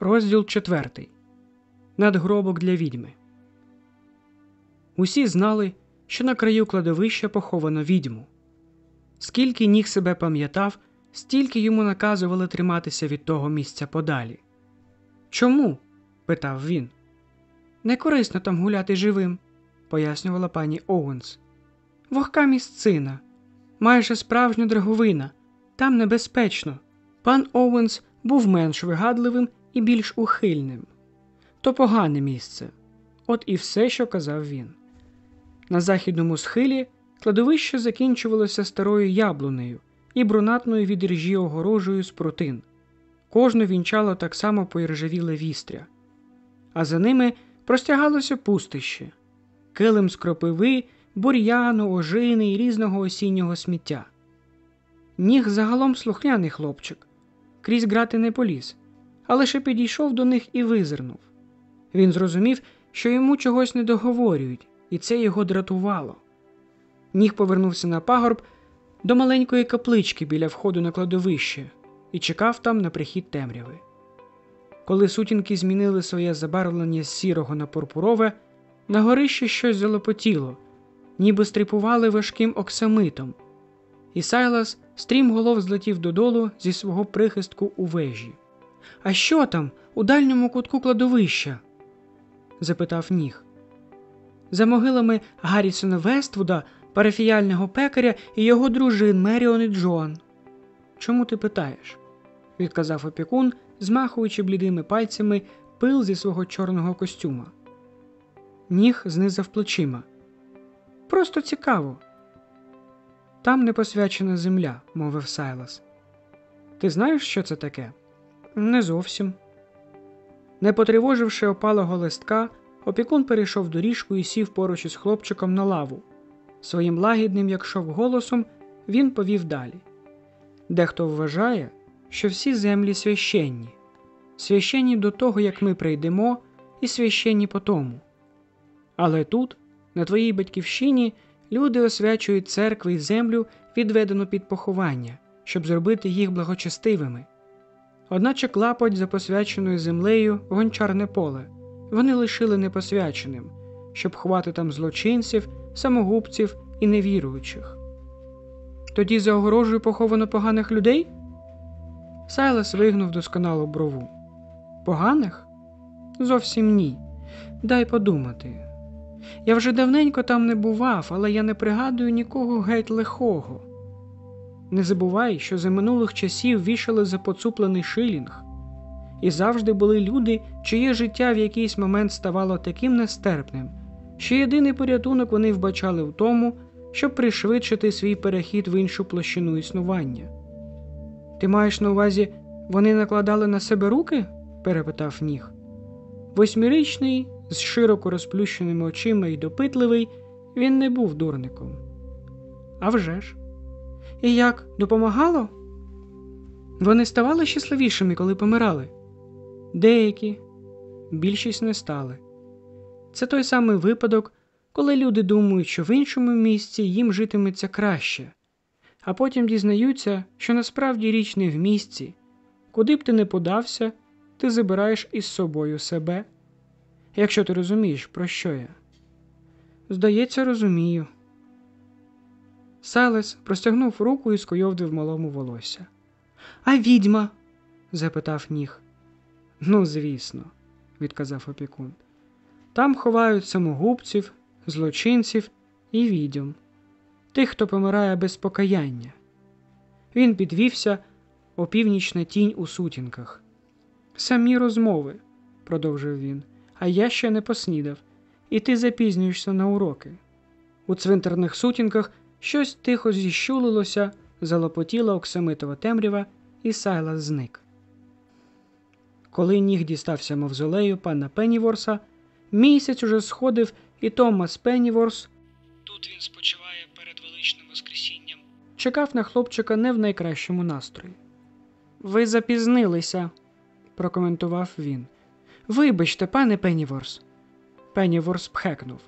Розділ четвертий. Надгробок для відьми. Усі знали, що на краю кладовища поховано відьму. Скільки ніг себе пам'ятав, стільки йому наказували триматися від того місця подалі. Чому? питав він. Не корисно там гуляти живим, пояснювала пані Оуенс. Вогка місцина, майже справжня драговина, там небезпечно. Пан Оуенс був менш вигадливим і більш ухильним. То погане місце. От і все, що казав він. На західному схилі кладовище закінчувалося старою яблунею і брунатною від ржі огорожею з прутин. Кожну вінчало так само поіржавіле вістря, а за ними простягалося пустище, килим з кропиви, бур'яну, ожини і різного осіннього сміття. Ніг загалом слухняний хлопчик, крізь грати не поліз, а лише підійшов до них і визирнув. Він зрозумів, що йому чогось не договорюють, і це його дратувало. Ніг повернувся на пагорб до маленької каплички біля входу на кладовище і чекав там на прихід темряви. Коли сутінки змінили своє забарвлення з сірого на пурпурове, на горищі щось залопотіло, ніби стріпували важким оксамитом, і Сайлас стрімголов злетів додолу зі свого прихистку у вежі. А що там, у дальньому кутку кладовища? запитав ніг. За могилами Гаррісона Вествуда, парафіяльного пекаря і його дружин Меріон і Джоан. Чому ти питаєш? відказав опікун, змахуючи блідими пальцями пил зі свого чорного костюма. Ніг знизав плечима. Просто цікаво. Там непосвячена земля, мовив Сайлас. Ти знаєш, що це таке? Не зовсім. Не потривоживши опалого листка, опікун перейшов доріжку і сів поруч із хлопчиком на лаву. Своїм лагідним, як шов голосом, він повів далі. Дехто вважає, що всі землі священні, священні до того, як ми прийдемо, і священні по тому. Але тут, на твоїй батьківщині, люди освячують церкви і землю, відведену під поховання, щоб зробити їх благочестивими. Одначе клапоть за посвяченою землею гончарне поле вони лишили непосвяченим, щоб ховати там злочинців, самогубців і невіруючих. Тоді за огорожею поховано поганих людей? Сайлас вигнув досконалу брову. Поганих? Зовсім ні. Дай подумати. Я вже давненько там не бував, але я не пригадую нікого геть лихого. Не забувай, що за минулих часів вішали за поцуплений шилінг, і завжди були люди, чиє життя в якийсь момент ставало таким нестерпним, що єдиний порятунок вони вбачали в тому, щоб пришвидшити свій перехід в іншу площину існування. Ти маєш на увазі, вони накладали на себе руки? перепитав ніг. Восьмирічний, з широко розплющеними очима і допитливий, він не був дурником. «А вже ж! І як допомагало? Вони ставали щасливішими, коли помирали. Деякі, більшість не стали. Це той самий випадок, коли люди думають, що в іншому місці їм житиметься краще, а потім дізнаються, що насправді річ не в місці, куди б ти не подався, ти забираєш із собою себе. Якщо ти розумієш, про що я. Здається, розумію. Сайлес простягнув руку і скойовдив малому волосся. А відьма? запитав ніг. Ну, звісно, відказав опікун. Там ховають самогубців, злочинців і відьом, тих, хто помирає без покаяння. Він підвівся опівнічна тінь у сутінках. Самі розмови, продовжив він, а я ще не поснідав, і ти запізнюєшся на уроки. У цвинтарних сутінках щось тихо зіщулилося, залопотіла оксамитова темрява, і Сайлас зник. Коли ніг дістався мавзолею пана Пенніворса, місяць уже сходив, і Томас Пенніворс тут він спочиває перед величним Воскресінням, чекав на хлопчика не в найкращому настрої. Ви запізнилися, прокоментував він. Вибачте, пане Пенніворс. Пенніворс пхекнув.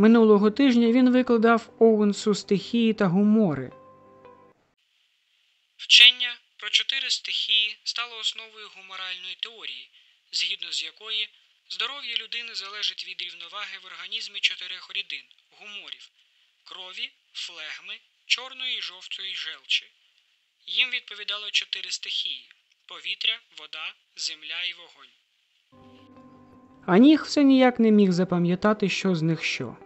Минулого тижня він викладав Оуенсу стихії та гумори. Вчення про чотири стихії стало основою гуморальної теорії, згідно з якої здоров'я людини залежить від рівноваги в організмі чотирьох рідин гуморів крові, флегми, чорної і жовтої желчі. Їм відповідало чотири стихії повітря, вода, земля і вогонь. А ніг все ніяк не міг запам'ятати, що з них що.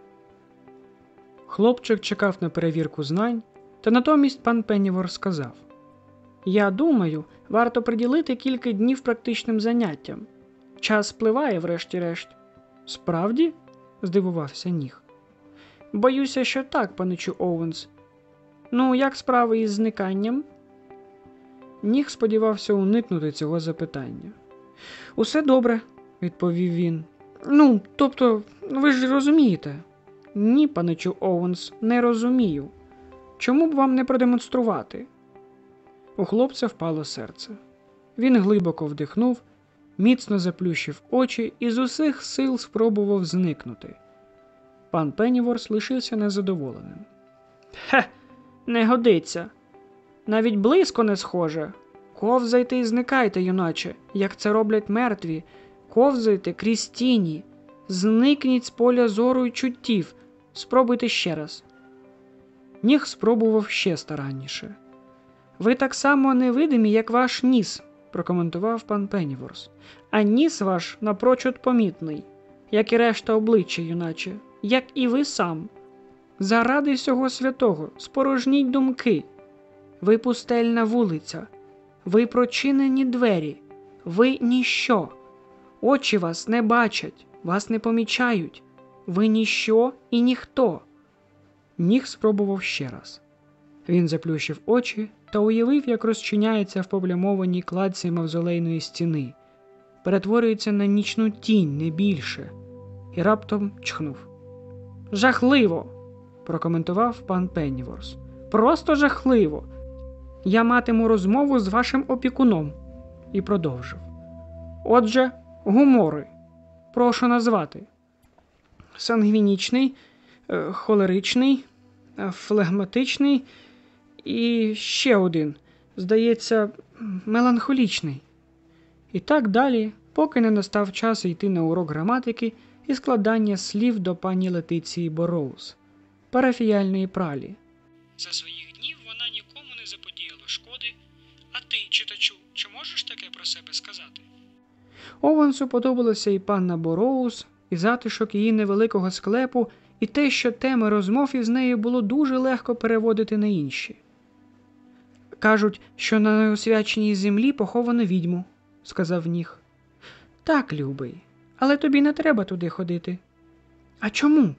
Хлопчик чекав на перевірку знань, та натомість пан Пеннівор сказав: Я думаю, варто приділити кілька днів практичним заняттям. Час спливає, врешті-решт. Справді? здивувався ніг. Боюся, що так, паничу Оуенс. Ну, як справи із зниканням? Ніг сподівався уникнути цього запитання. Усе добре, відповів він. Ну, тобто, ви ж розумієте. Ні, паничу Оуенс, не розумію. Чому б вам не продемонструвати? У хлопця впало серце. Він глибоко вдихнув, міцно заплющив очі і з усіх сил спробував зникнути. Пан Пенніворс лишився незадоволеним. Хе, не годиться. Навіть близько не схоже. Ковзайте і зникайте, юначе, як це роблять мертві. Ковзайте крізь тіні, зникніть з поля зору й чуттів. Спробуйте ще раз. Ніг спробував ще старанніше. Ви так само невидимі, як ваш ніс, прокоментував пан Пенніворс. А ніс ваш напрочуд помітний, як і решта обличчя, юначе, як і ви сам. Заради всього святого, спорожніть думки. Ви пустельна вулиця, ви прочинені двері, ви ніщо. Очі вас не бачать, вас не помічають. Ви ніщо і ніхто. Ніг спробував ще раз. Він заплющив очі та уявив, як розчиняється в поблямованій кладці мавзолейної стіни, перетворюється на нічну тінь не більше, і раптом чхнув. Жахливо! прокоментував пан Пенніворс. Просто жахливо. Я матиму розмову з вашим опікуном і продовжив. Отже, гумори. Прошу назвати сангвінічний, е, холеричний, е, флегматичний і ще один, здається, меланхолічний. І так далі, поки не настав час йти на урок граматики і складання слів до пані Летиції Бороуз, парафіяльної пралі. За своїх днів вона нікому не заподіяла шкоди, а ти, читачу, чи можеш таке про себе сказати? Овансу подобалася і панна Бороуз, і затишок її невеликого склепу, і те, що теми розмов із нею було дуже легко переводити на інші. Кажуть, що на неосвяченій землі поховано відьму, сказав ніг. Так, любий, але тобі не треба туди ходити. А чому?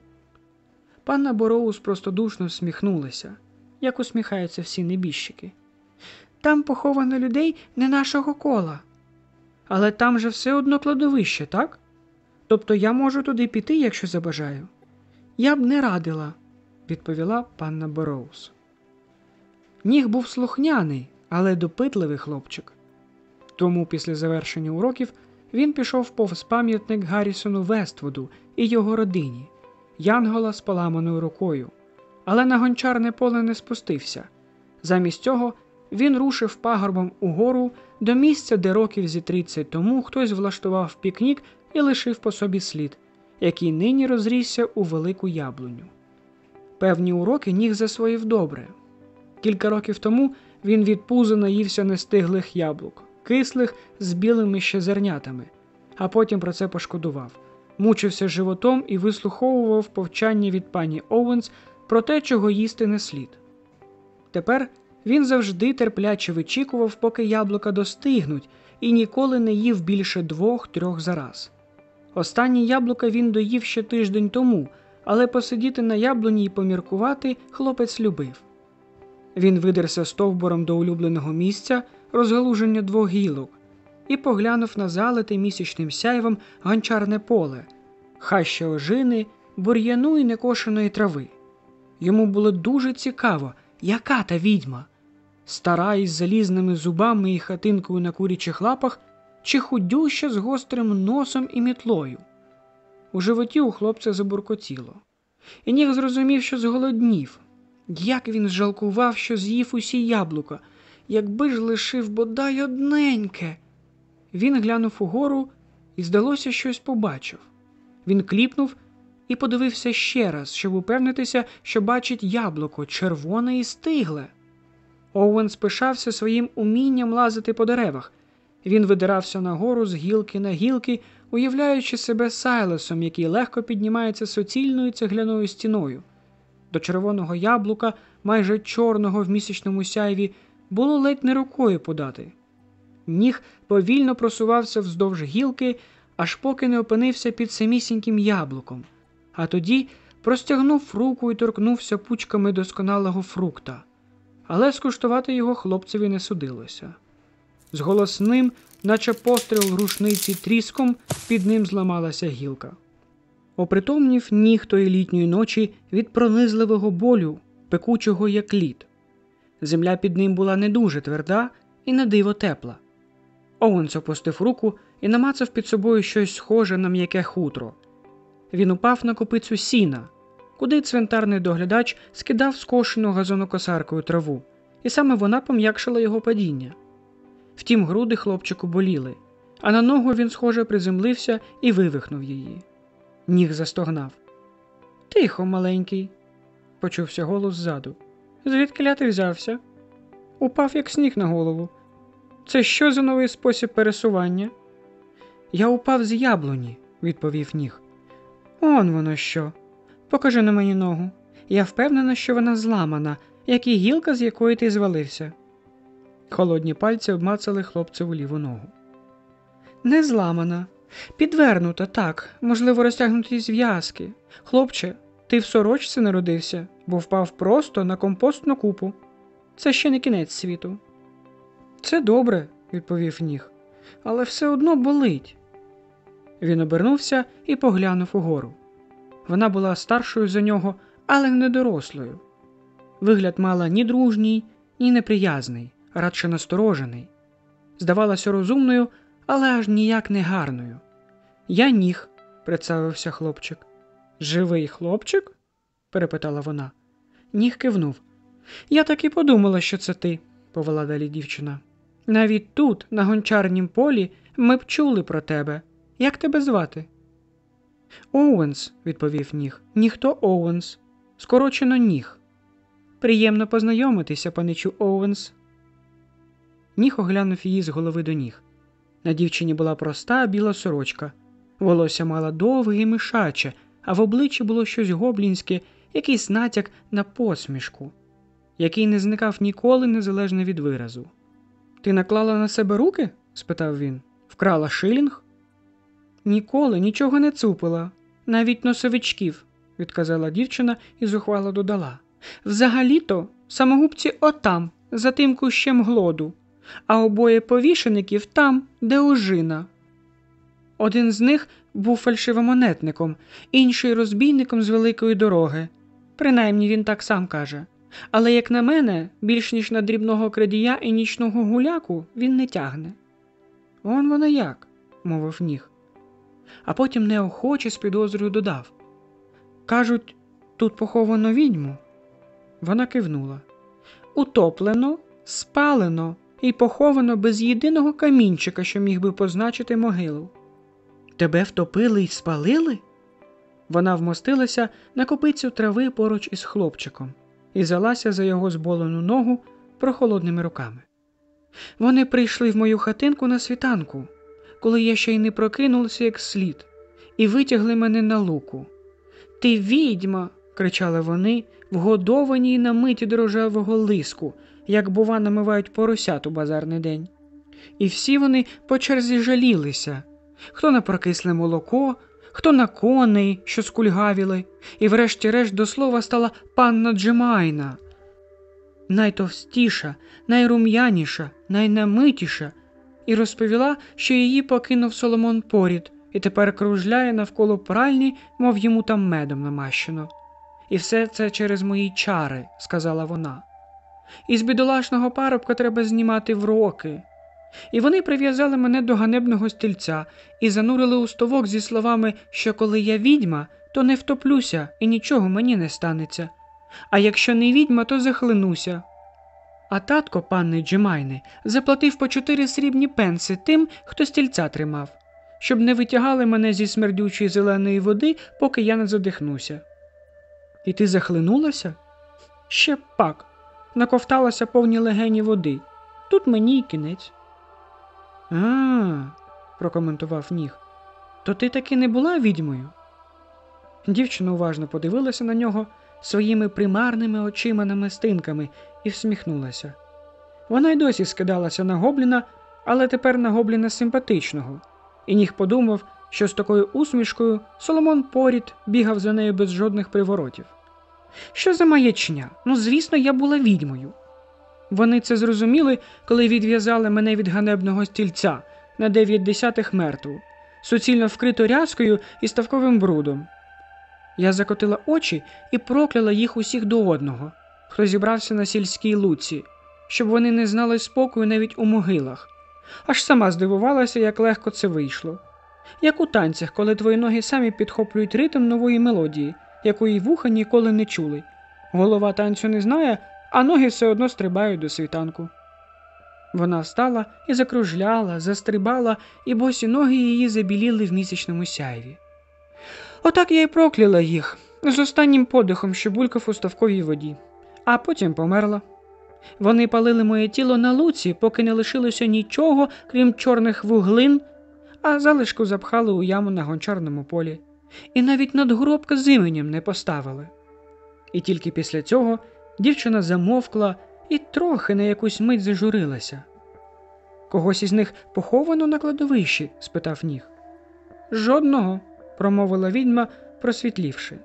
Панна Бороуз простодушно всміхнулася, як усміхаються всі небіжчики. Там поховано людей не нашого кола. Але там же все одно кладовище, так? Тобто я можу туди піти, якщо забажаю? Я б не радила, відповіла панна Бороуз. Ніг був слухняний, але допитливий хлопчик. Тому після завершення уроків він пішов повз пам'ятник Гаррісону Вествуду і його родині, Янгола з поламаною рукою, але на гончарне поле не спустився. Замість цього він рушив пагорбом угору до місця, де років зі 30 тому хтось влаштував пікнік і лишив по собі слід, який нині розрісся у велику яблуню. Певні уроки ніг засвоїв добре. Кілька років тому він від пуза наївся нестиглих яблук, кислих з білими ще зернятами, а потім про це пошкодував, мучився животом і вислуховував повчання від пані Оуенс про те, чого їсти не слід. Тепер він завжди терпляче вичікував, поки яблука достигнуть, і ніколи не їв більше двох-трьох за раз. Останні яблука він доїв ще тиждень тому, але посидіти на яблуні і поміркувати хлопець любив. Він видерся стовбуром до улюбленого місця розгалуження двох гілок і поглянув на залите місячним сяйвом гончарне поле, хаща ожини, бур'яну і некошеної трави. Йому було дуже цікаво, яка та відьма стара із залізними зубами і хатинкою на курячих лапах, чи худюща з гострим носом і мітлою. У животі у хлопця забуркотіло, і ніг зрозумів, що зголоднів. Як він жалкував, що з'їв усі яблука, якби ж лишив бодай одненьке. Він глянув угору і, здалося, щось побачив. Він кліпнув і подивився ще раз, щоб упевнитися, що бачить яблуко червоне і стигле. Оуен спишався своїм умінням лазити по деревах. Він видирався нагору з гілки на гілки, уявляючи себе Сайлесом, який легко піднімається суцільною цегляною стіною. До червоного яблука, майже чорного в місячному сяйві, було ледь не рукою подати. Ніг повільно просувався вздовж гілки, аж поки не опинився під самісіньким яблуком, а тоді простягнув руку і торкнувся пучками досконалого фрукта, але скуштувати його хлопцеві не судилося. З голосним, наче постріл рушниці тріском, під ним зламалася гілка. Опритомнів ніг тої літньої ночі від пронизливого болю, пекучого як лід. Земля під ним була не дуже тверда і на диво тепла. Оуенс опустив руку і намацав під собою щось схоже на м'яке хутро. Він упав на копицю сіна, куди цвинтарний доглядач скидав скошену газонокосаркою траву, і саме вона пом'якшила його падіння. Втім, груди хлопчику боліли, а на ногу він, схоже, приземлився і вивихнув її. Ніг застогнав. Тихо, маленький, почувся голос ззаду. Звідки ти взявся? Упав, як сніг на голову. Це що за новий спосіб пересування? Я упав з яблуні, відповів ніг. Он воно що. Покажи на мені ногу. Я впевнена, що вона зламана, як і гілка, з якої ти звалився. Холодні пальці обмацали хлопцеву ліву ногу. Не зламана, підвернута, так, можливо, розтягнуті зв'язки. Хлопче, ти в сорочці народився, бо впав просто на компостну купу. Це ще не кінець світу. Це добре, відповів ніг, але все одно болить. Він обернувся і поглянув угору. Вона була старшою за нього, але не дорослою. Вигляд мала ні дружній, ні неприязний, радше насторожений. Здавалася розумною, але аж ніяк не гарною. Я ніг, представився хлопчик. Живий хлопчик? перепитала вона. Ніг кивнув. Я так і подумала, що це ти, повела далі дівчина. Навіть тут, на гончарнім полі, ми б чули про тебе. Як тебе звати? Оуенс, відповів ніг. Ніхто Оуенс. Скорочено ніг. Приємно познайомитися, паничу Оуенс. Ніг оглянув її з голови до ніг. На дівчині була проста біла сорочка. Волосся мала довге і мишаче, а в обличчі було щось гоблінське, якийсь натяк на посмішку, який не зникав ніколи незалежно від виразу. Ти наклала на себе руки? спитав він. Вкрала шилінг? Ніколи нічого не цупила, навіть носовичків, відказала дівчина і зухвало додала. Взагалі-то самогубці отам, за тим кущем глоду, а обоє повішеників там, де ожина. Один з них був фальшивомонетником, інший розбійником з великої дороги. Принаймні він так сам каже. Але, як на мене, більш ніж на дрібного крадія і нічного гуляку він не тягне. Он вона як, мовив ніг. А потім неохоче з підозрою додав Кажуть, тут поховано відьму. Вона кивнула. Утоплено, спалено і поховано без єдиного камінчика, що міг би позначити могилу. Тебе втопили й спалили? Вона вмостилася на копицю трави поруч із хлопчиком і взялася за його зболену ногу прохолодними руками. Вони прийшли в мою хатинку на світанку, коли я ще й не прокинулася як слід, і витягли мене на луку. Ти відьма. кричали вони, вгодовані й намиті до рожевого лиску, як, бува, намивають поросят у базарний день. І всі вони по черзі жалілися хто на прокисле молоко, хто на коней, що скульгавіли, і, врешті-решт, до слова стала панна Джемайна. Найтовстіша, найрум'яніша, найнамитіша, і розповіла, що її покинув Соломон порід і тепер кружляє навколо пральні, мов йому там медом намащено. І все це через мої чари, сказала вона. Із бідолашного парубка треба знімати вроки. І вони прив'язали мене до ганебного стільця і занурили у стовок зі словами, що коли я відьма, то не втоплюся і нічого мені не станеться. А якщо не відьма, то захлинуся. А татко панни Джемайни заплатив по чотири срібні пенси тим, хто стільця тримав. щоб не витягали мене зі смердючої зеленої води, поки я не задихнуся. І ти захлинулася? Ще пак. Наковталася повні легені води. Тут мені й кінець. А, прокоментував ніг. То ти таки не була відьмою? Дівчина уважно подивилася на нього своїми примарними очима намистинками і всміхнулася. Вона й досі скидалася на гобліна, але тепер на гобліна симпатичного, і ніг подумав, що з такою усмішкою Соломон Порід бігав за нею без жодних приворотів. Що за маячня? Ну, звісно, я була відьмою. Вони це зрозуміли, коли відв'язали мене від ганебного стільця на дев'ять десятих мертву, суцільно вкриту рязкою і ставковим брудом. Я закотила очі і прокляла їх усіх до одного, хто зібрався на сільській луці, щоб вони не знали спокою навіть у могилах. Аж сама здивувалася, як легко це вийшло. Як у танцях, коли твої ноги самі підхоплюють ритм нової мелодії, якої вуха ніколи не чули. Голова танцю не знає, а ноги все одно стрибають до світанку. Вона встала і закружляла, застрибала, і босі ноги її забіліли в місячному сяйві. Отак я й прокляла їх з останнім подихом, що булькав у ставковій воді, а потім померла. Вони палили моє тіло на луці, поки не лишилося нічого, крім чорних вуглин, а залишку запхали у яму на гончарному полі, і навіть надгробка з іменем не поставили. І тільки після цього дівчина замовкла і трохи на якусь мить зажурилася. Когось із них поховано на кладовищі? спитав ніг. Жодного, промовила відьма, просвітлівши.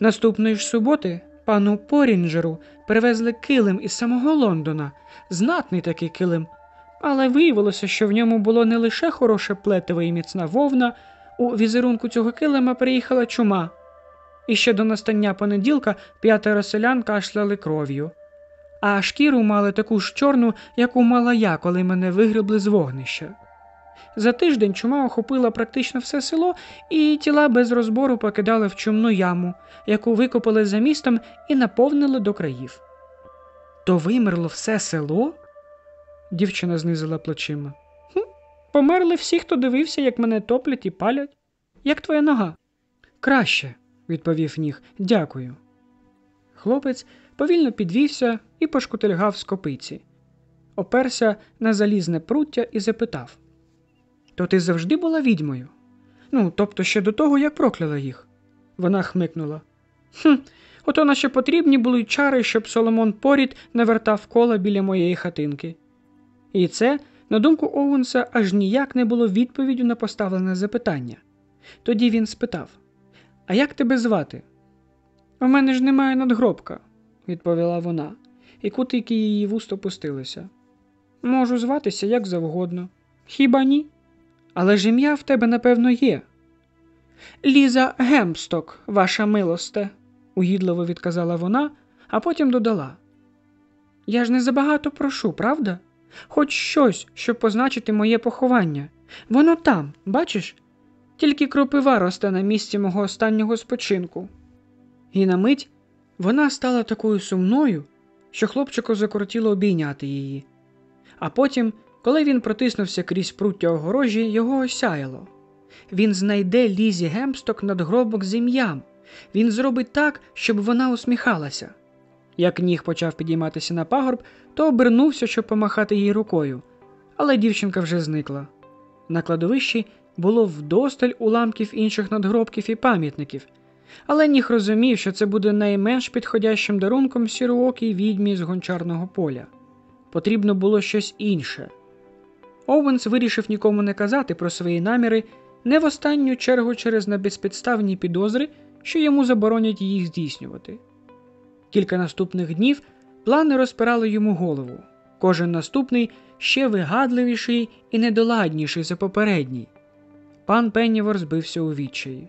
Наступної ж суботи пану Порінджеру привезли килим із самого Лондона, знатний такий килим, але виявилося, що в ньому було не лише хороше плетиве і міцна вовна, у візерунку цього килима приїхала чума. І ще до настання понеділка п'ятеро селян кашляли кров'ю, а шкіру мали таку ж чорну, яку мала я, коли мене вигребли з вогнища. За тиждень чума охопила практично все село, і тіла без розбору покидали в чумну яму, яку викопали за містом і наповнили до країв. То вимерло все село? Дівчина знизила плечима. «Хм, Померли всі, хто дивився, як мене топлять і палять. Як твоя нога? Краще, відповів ніг. Дякую. Хлопець повільно підвівся і пошкутильгав з копиці, оперся на залізне пруття і запитав То ти завжди була відьмою? Ну, тобто ще до того, як прокляла їх. Вона хмикнула. Хм, ото наче потрібні були чари, щоб Соломон Порід не вертав кола біля моєї хатинки. І це, на думку Оуенса, аж ніяк не було відповіддю на поставлене запитання. Тоді він спитав А як тебе звати? У мене ж немає надгробка, відповіла вона, і кутики її вуст опустилися. Можу зватися як завгодно. Хіба ні? Але ж ім'я в тебе, напевно, є. Ліза Гемсток, ваша милосте, угідливо відказала вона, а потім додала. Я ж не забагато прошу, правда? Хоч щось, щоб позначити моє поховання. Воно там, бачиш? Тільки кропива росте на місці мого останнього спочинку. І на мить вона стала такою сумною, що хлопчику закортіло обійняти її. А потім, коли він протиснувся крізь пруття огорожі, його осяяло. Він знайде Лізі Гемсток надгробок з ім'ям. Він зробить так, щоб вона усміхалася. Як ніг почав підійматися на пагорб, то обернувся, щоб помахати їй рукою, але дівчинка вже зникла. На кладовищі було вдосталь уламків інших надгробків і пам'ятників, але ніг розумів, що це буде найменш підходящим дарунком сіроокій відьмі з гончарного поля. Потрібно було щось інше. Оуенс вирішив нікому не казати про свої наміри, не в останню чергу через небезпідставні підозри, що йому заборонять їх здійснювати. Кілька наступних днів плани розпирали йому голову, кожен наступний ще вигадливіший і недоладніший за попередній. Пан Пеннівор збився у відчаї.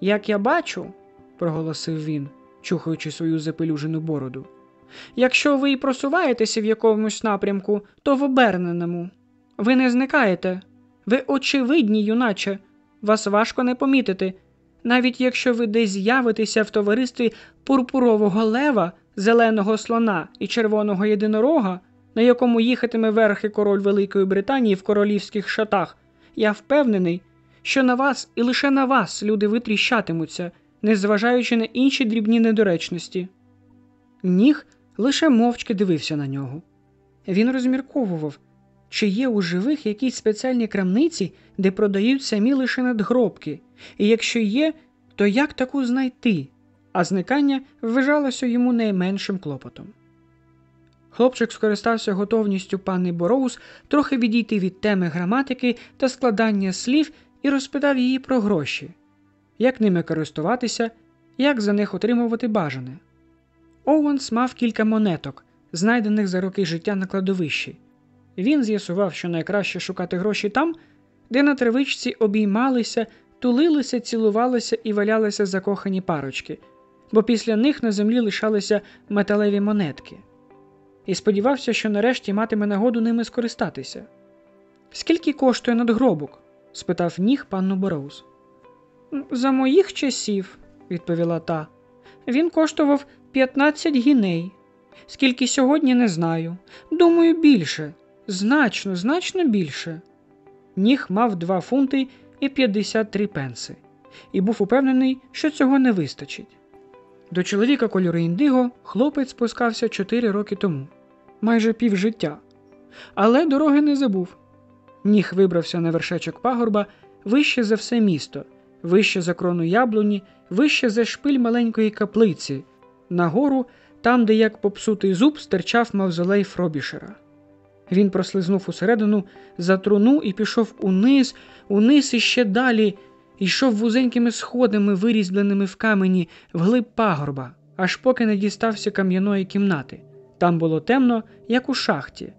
Як я бачу, проголосив він, чухаючи свою запелюжену бороду. Якщо ви й просуваєтеся в якомусь напрямку, то в оберненому. Ви не зникаєте. Ви очевидні, юначе, вас важко не помітити, навіть якщо ви десь з'явитеся в товаристві пурпурового лева, зеленого слона і червоного єдинорога, на якому їхатиме верхи король Великої Британії в королівських шатах, я впевнений, що на вас і лише на вас люди витріщатимуться, незважаючи на інші дрібні недоречності. Ніг лише мовчки дивився на нього. Він розмірковував, чи є у живих якісь спеціальні крамниці, де продають самі лише надгробки, і якщо є, то як таку знайти? А зникання вважалося йому найменшим клопотом. Хлопчик скористався готовністю пани Бороуз трохи відійти від теми граматики та складання слів і розпитав її про гроші, як ними користуватися, як за них отримувати бажане. Оуенс мав кілька монеток, знайдених за роки життя на кладовищі. Він з'ясував, що найкраще шукати гроші там, де на травичці обіймалися, тулилися, цілувалися і валялися закохані парочки, бо після них на землі лишалися металеві монетки. І сподівався, що нарешті матиме нагоду ними скористатися. Скільки коштує надгробок? спитав ніг панну Бороуз. За моїх часів, відповіла та. Він коштував 15 гіней. Скільки сьогодні не знаю. Думаю, більше. Значно, значно більше. Ніг мав 2 фунти і 53 пенси, і був упевнений, що цього не вистачить. До чоловіка кольору індиго хлопець спускався 4 роки тому, майже півжиття. Але дороги не забув. Ніг вибрався на вершечок пагорба вище за все місто, вище за крону яблуні, вище за шпиль маленької каплиці, нагору, там, де як попсутий зуб стирчав мавзолей Фробішера. Він прослизнув усередину за труну і пішов униз, униз і ще далі, йшов вузенькими сходами, вирізбленими в камені, вглиб пагорба, аж поки не дістався кам'яної кімнати. Там було темно, як у шахті.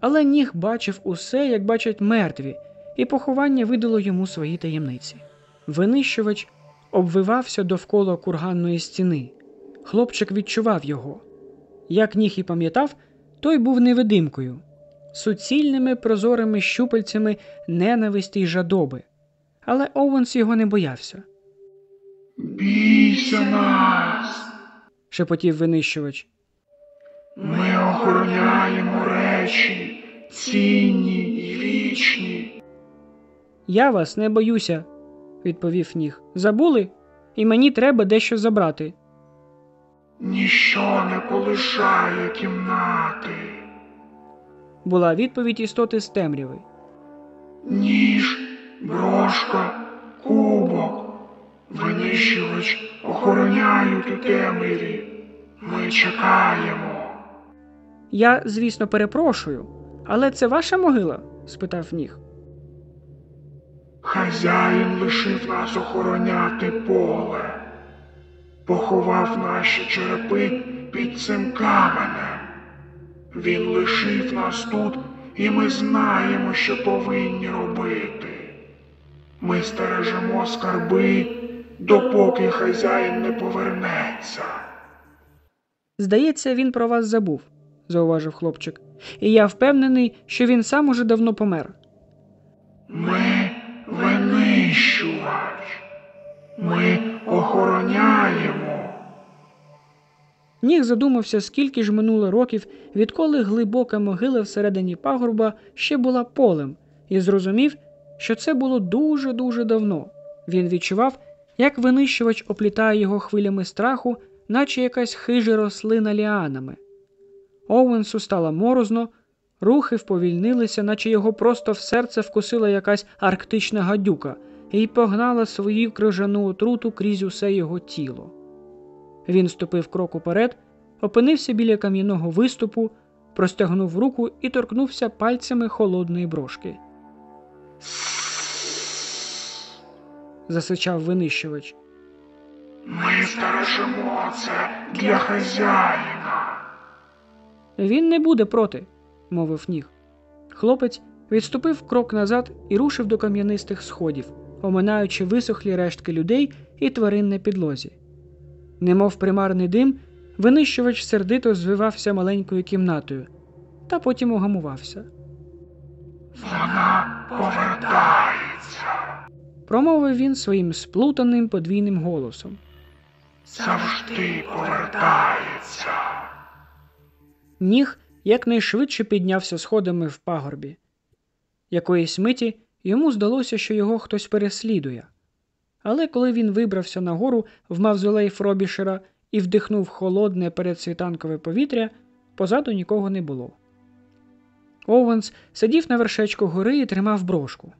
Але ніг бачив усе, як бачать мертві, і поховання видало йому свої таємниці. Винищувач обвивався довкола курганної стіни. Хлопчик відчував його. Як ніг і пам'ятав, той був невидимкою, суцільними прозорими щупальцями ненависті й жадоби. Але Оуенс його не боявся. Бійся нас. шепотів винищувач. Ми охороняємо речі, цінні і вічні. Я вас не боюся, відповів ніг. Забули? І мені треба дещо забрати. Ніщо не полишає кімнати. Була відповідь істоти з темряви. Ніж, брошка, кубок. Винищувач охороняють у темряві. Ми чекаємо. Я, звісно, перепрошую, але це ваша могила? спитав ніг. Хазяїн лишив нас охороняти поле. Поховав наші черепи під цим каменем. Він лишив нас тут, і ми знаємо, що повинні робити. Ми стережемо скарби, допоки хазяїн не повернеться. Здається, він про вас забув, зауважив хлопчик. І я впевнений, що він сам уже давно помер. Ми винищувач. Ми охороняємо. Ніг задумався, скільки ж минуло років, відколи глибока могила всередині пагорба ще була полем, і зрозумів, що це було дуже-дуже давно. Він відчував, як винищувач оплітає його хвилями страху, наче якась хижа рослина ліанами. Оуенсу стало морозно, рухи вповільнилися, наче його просто в серце вкусила якась арктична гадюка і погнала свою крижану отруту крізь усе його тіло. Він ступив крок уперед, опинився біля кам'яного виступу, простягнув руку і торкнувся пальцями холодної брошки. Засичав винищувач. Ми стережемо це для хазяїна. Він не буде проти, мовив ніг. Хлопець відступив крок назад і рушив до кам'янистих сходів, оминаючи висохлі рештки людей і тварин на підлозі. Немов примарний дим, винищувач сердито звивався маленькою кімнатою, та потім угамувався. Вона повертається. Промовив він своїм сплутаним подвійним голосом. Завжди повертається. Ніг якнайшвидше піднявся сходами в пагорбі. Якоїсь миті йому здалося, що його хтось переслідує. Але коли він вибрався нагору в мавзолей Фробішера і вдихнув холодне передсвітанкове повітря, позаду нікого не було. Оуенс сидів на вершечку гори і тримав брошку.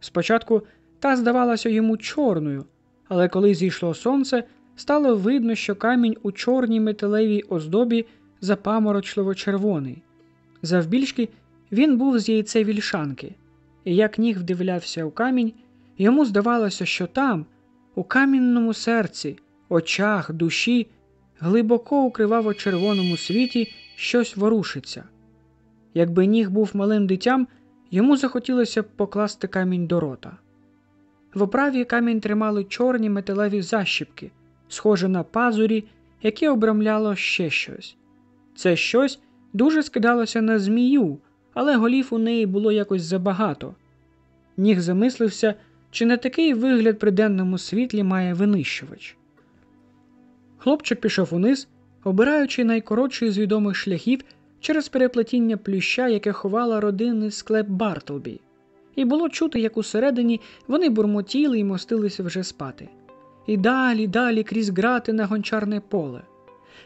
Спочатку та здавалася йому чорною, але коли зійшло сонце, стало видно, що камінь у чорній металевій оздобі запаморочливо червоний. Завбільшки він був з яйце вільшанки, і як ніг вдивлявся у камінь, йому здавалося, що там, у камінному серці, очах, душі, глибоко у криваво-червоному світі щось ворушиться. Якби ніг був малим дитям, йому захотілося б покласти камінь до рота. В оправі камінь тримали чорні металеві защіпки, схожі на пазурі, які обрамляло ще щось. Це щось дуже скидалося на змію, але голів у неї було якось забагато. Ніг замислився, чи не такий вигляд при денному світлі має винищувач. Хлопчик пішов униз, обираючи найкоротший з відомих шляхів через переплетіння плюща, яке ховала родинний склеп Бартлбі, і було чути, як усередині вони бурмотіли і мостилися вже спати. І далі, далі крізь грати на гончарне поле.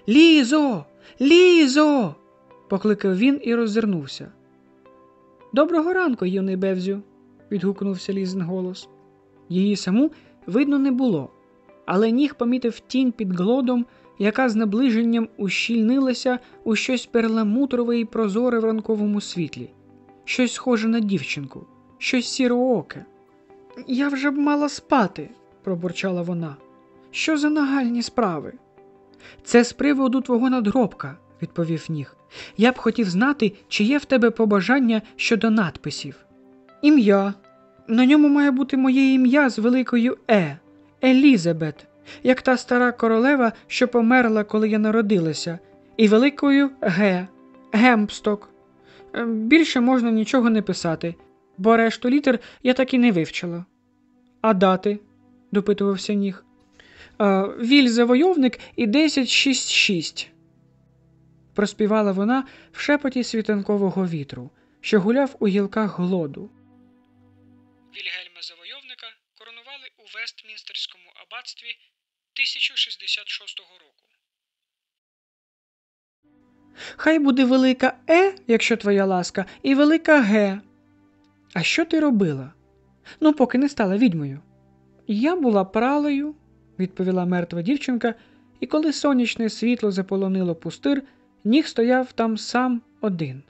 Лізо! Лізо! покликав він і роззирнувся. Доброго ранку, юний Бевзю, відгукнувся лізен голос. Її саму видно не було, але ніг помітив тінь під глодом, яка з наближенням ущільнилася у щось перламутрове і прозоре в ранковому світлі, щось схоже на дівчинку, щось сірооке. Я вже б мала спати, пробурчала вона. Що за нагальні справи? Це з приводу твого надгробка, відповів ніг. Я б хотів знати, чи є в тебе побажання щодо надписів. Ім'я. На ньому має бути моє ім'я з великою Е. Елізабет, як та стара королева, що померла, коли я народилася, і великою Г. Гемпсток. Е, Більше можна нічого не писати, бо решту літер я так і не вивчила. А дати? допитувався ніг. «А, Віль завойовник і 1066. Проспівала вона в шепоті світанкового вітру, що гуляв у гілках глоду. Вільгельма Завойовника коронували у Вестмінстерському аббатстві 1066 року. Хай буде велика Е, якщо твоя ласка, і велика Г. А що ти робила? Ну, поки не стала відьмою. Я була пралою, відповіла мертва дівчинка, і коли сонячне світло заполонило пустир, ніг стояв там сам один.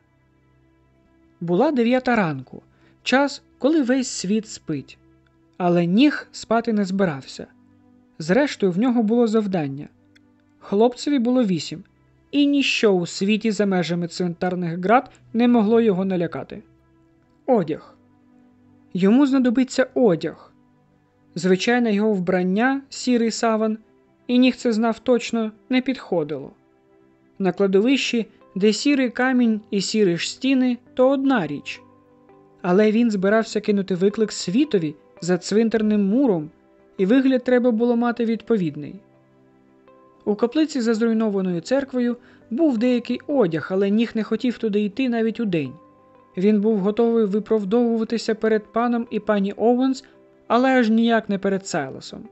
Була дев'ята ранку, час, коли весь світ спить. Але ніг спати не збирався. Зрештою, в нього було завдання. Хлопцеві було вісім, і ніщо у світі за межами цвинтарних град не могло його налякати. Одяг. Йому знадобиться одяг. Звичайне його вбрання, сірий саван, і ніг це знав точно, не підходило. На кладовищі, де сірий камінь і сірі ж стіни, то одна річ. Але він збирався кинути виклик світові за цвинтарним муром, і вигляд треба було мати відповідний. У каплиці за зруйнованою церквою був деякий одяг, але ніг не хотів туди йти навіть у день. Він був готовий виправдовуватися перед паном і пані Оуенс, але аж ніяк не перед Сайлосом.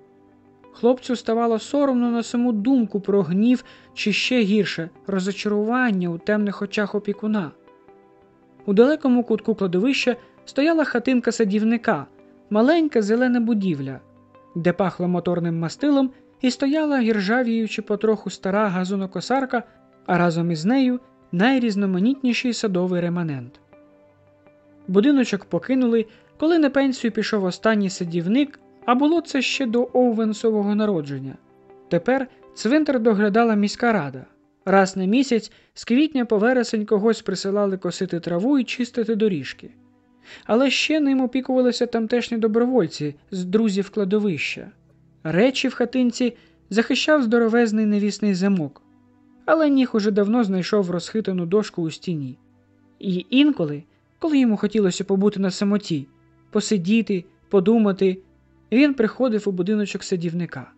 Хлопцю ставало соромно на саму думку про гнів чи ще гірше розочарування у темних очах опікуна. У далекому кутку кладовища стояла хатинка садівника, маленька зелена будівля, де пахло моторним мастилом і стояла гіржавіючи потроху стара газонокосарка, а разом із нею найрізноманітніший садовий реманент. Будиночок покинули, коли на пенсію пішов останній садівник, а було це ще до Оувенсового народження. Тепер цвинтар доглядала міська рада. Раз на місяць з квітня по вересень когось присилали косити траву і чистити доріжки. Але ще ним опікувалися тамтешні добровольці з друзів кладовища. Речі в хатинці захищав здоровезний невісний замок, але ніг уже давно знайшов розхитану дошку у стіні. І інколи, коли йому хотілося побути на самоті, посидіти, подумати, він приходив у будиночок садівника.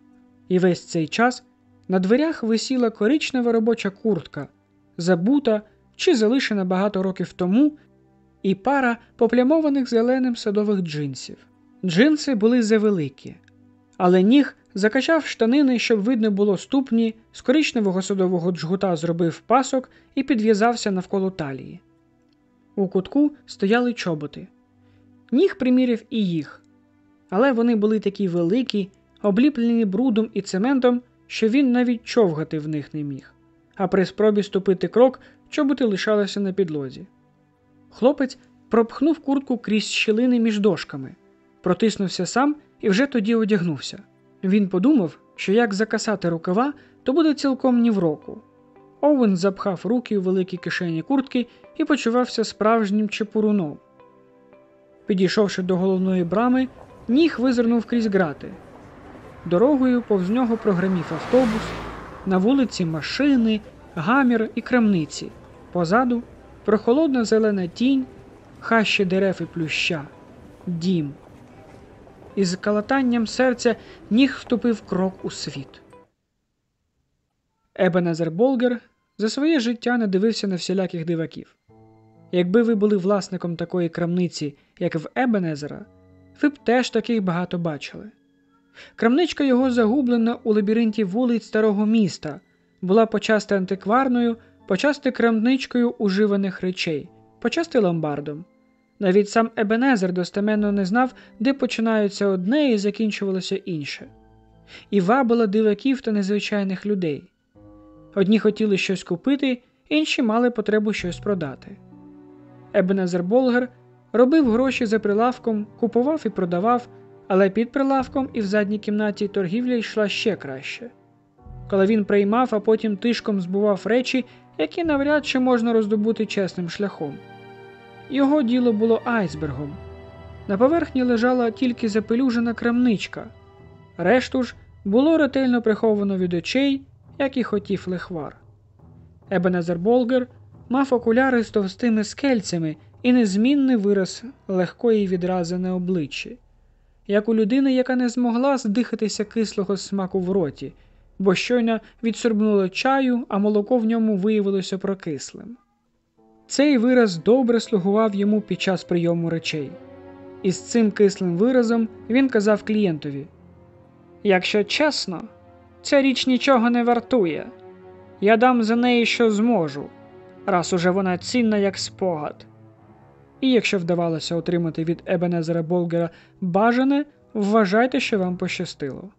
І весь цей час на дверях висіла коричнева робоча куртка, забута чи залишена багато років тому, і пара поплямованих зеленим садових джинсів. Джинси були завеликі, але ніг закачав штанини, щоб видно було ступні, з коричневого садового джгута зробив пасок і підв'язався навколо талії. У кутку стояли чоботи. Ніг приміряв і їх, але вони були такі великі, обліплені брудом і цементом, що він навіть човгати в них не міг, а при спробі ступити крок чоботи лишалися на підлозі. Хлопець пропхнув куртку крізь щілини між дошками, протиснувся сам і вже тоді одягнувся. Він подумав, що як закасати рукава, то буде цілком ні в року. Оуен запхав руки у великі кишені куртки і почувався справжнім чепуруном. Підійшовши до головної брами, ніг визирнув крізь грати. Дорогою повз нього прогремів автобус, на вулиці машини, гамір і крамниці. Позаду прохолодна зелена тінь, хащі дерев і плюща, дім. Із калатанням серця ніг вступив крок у світ. Ебенезер Болгер за своє життя не дивився на всіляких диваків. Якби ви були власником такої крамниці, як в Ебенезера, б теж таких багато бачили. Крамничка його загублена у лабіринті вулиць старого міста, була почасти антикварною, почасти крамничкою уживаних речей, почасти ломбардом. Навіть сам Ебенезер достеменно не знав, де починаються одне і закінчувалося інше. І вабила диваків та незвичайних людей. Одні хотіли щось купити, інші мали потребу щось продати. Ебенезер Болгер робив гроші за прилавком, купував і продавав, але під прилавком і в задній кімнаті торгівля йшла ще краще. Коли він приймав, а потім тишком збував речі, які навряд чи можна роздобути чесним шляхом. Його діло було айсбергом. На поверхні лежала тільки запелюжена крамничка, решту ж було ретельно приховано від очей, як і хотів лихвар. Ебенезер Болгер мав окуляри з товстими скельцями і незмінний вираз легкої відрази на обличчі, як у людини, яка не змогла здихатися кислого смаку в роті, бо щойно відсорбнуло чаю, а молоко в ньому виявилося прокислим. Цей вираз добре слугував йому під час прийому речей. І з цим кислим виразом він казав клієнтові: Якщо чесно, ця річ нічого не вартує. Я дам за неї, що зможу, раз уже вона цінна як спогад. І якщо вдавалося отримати від Ебенезера Болгера бажане, вважайте, що вам пощастило.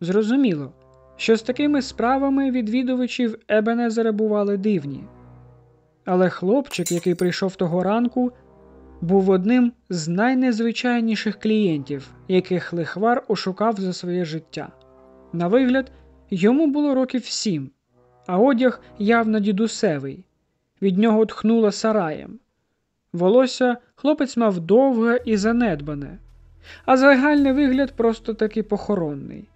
Зрозуміло, що з такими справами відвідувачів Ебенезера бували дивні. Але хлопчик, який прийшов того ранку, був одним з найнезвичайніших клієнтів, яких лихвар ошукав за своє життя. На вигляд, йому було років сім, а одяг явно дідусевий, від нього тхнуло сараєм. Волосся хлопець мав довге і занедбане, а загальний вигляд просто таки похоронний.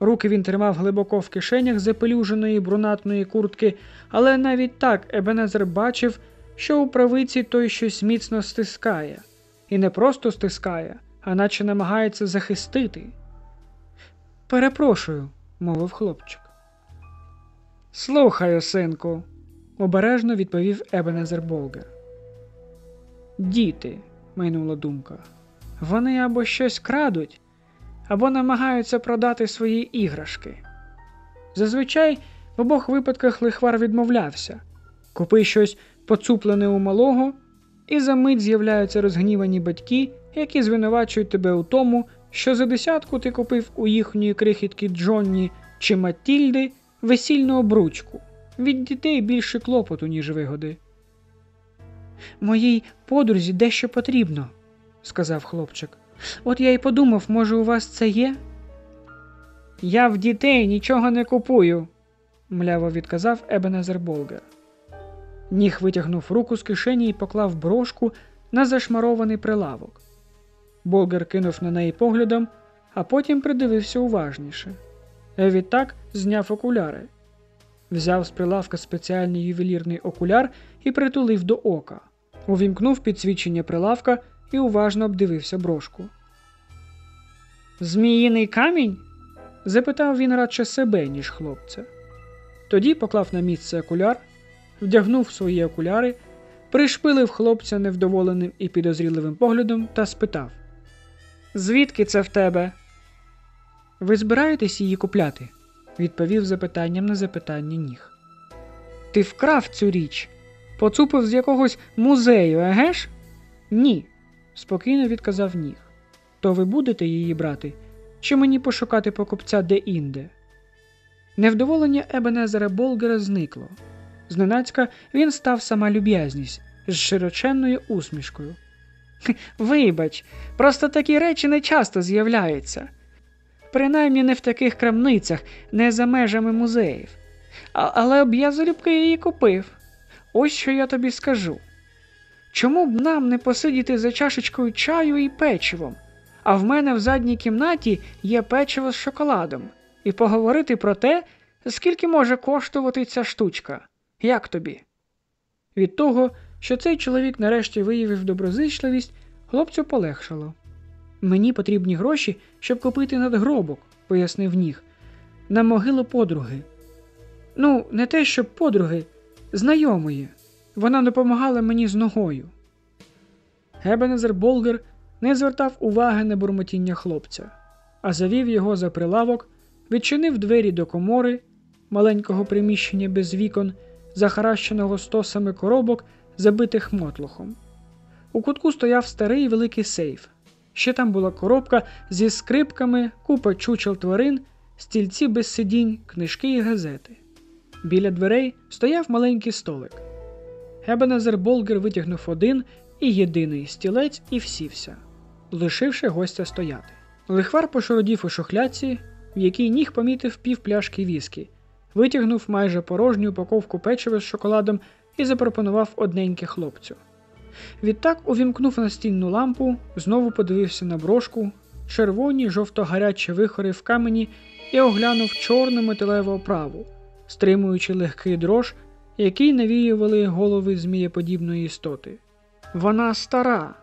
Руки він тримав глибоко в кишенях запелюженої брунатної куртки, але навіть так Ебенезер бачив, що у правиці той щось міцно стискає, і не просто стискає, а наче намагається захистити. Перепрошую, мовив хлопчик. Слухаю, синку, обережно відповів Ебенезер Болгер. Діти, майнула думка. Вони або щось крадуть, або намагаються продати свої іграшки. Зазвичай в обох випадках лихвар відмовлявся купи щось поцуплене у малого, і за мить з'являються розгнівані батьки, які звинувачують тебе у тому, що за десятку ти купив у їхньої крихітки Джонні чи Матільди весільну обручку. Від дітей більше клопоту, ніж вигоди. Моїй подрузі дещо потрібно, сказав хлопчик. От я й подумав, може, у вас це є? Я в дітей нічого не купую, мляво відказав Ебенезер Болгер. Ніг витягнув руку з кишені і поклав брошку на зашмарований прилавок. Болгер кинув на неї поглядом, а потім придивився уважніше. Відтак зняв окуляри, взяв з прилавка спеціальний ювелірний окуляр і притулив до ока, увімкнув підсвічення прилавка і уважно обдивився брошку. Зміїний камінь? запитав він радше себе, ніж хлопця. Тоді поклав на місце окуляр, вдягнув свої окуляри, пришпилив хлопця невдоволеним і підозріливим поглядом та спитав: Звідки це в тебе? Ви збираєтесь її купляти? Відповів запитанням на запитання ніг. Ти вкрав цю річ, поцупив з якогось музею, еге ж? Ні, спокійно відказав ніг. То ви будете її брати, чи мені пошукати покупця де-інде? Невдоволення Ебенезера Болгера зникло. Зненацька він став сама люб'язність з широченною усмішкою. Вибач, просто такі речі не часто з'являються. Принаймні не в таких крамницях, не за межами музеїв. А- але б я залюбки її купив. Ось що я тобі скажу. Чому б нам не посидіти за чашечкою чаю і печивом? А в мене в задній кімнаті є печиво з шоколадом, і поговорити про те, скільки може коштувати ця штучка. Як тобі? Від того, що цей чоловік нарешті виявив доброзичливість, хлопцю полегшало. Мені потрібні гроші, щоб купити надгробок, пояснив ніг. На могилу подруги. Ну, не те, щоб подруги, знайомої. Вона допомагала мені з ногою. Гебенезер Болгер не звертав уваги на бурмотіння хлопця, а завів його за прилавок, відчинив двері до комори, маленького приміщення без вікон, захаращеного стосами коробок, забитих мотлухом. У кутку стояв старий великий сейф. Ще там була коробка зі скрипками, купа чучел тварин, стільці без сидінь, книжки і газети. Біля дверей стояв маленький столик. Гебенезер Болгер витягнув один і єдиний стілець і всівся, лишивши гостя стояти. Лихвар пошородів у шухляці, в якій ніг помітив пів пляшки віскі, витягнув майже порожню упаковку печива з шоколадом і запропонував одненьке хлопцю. Відтак увімкнув настільну лампу, знову подивився на брошку, червоні жовто-гарячі вихори в камені і оглянув чорну металеву оправу, стримуючи легкий дрож, який навіювали голови змієподібної істоти. Вона стара,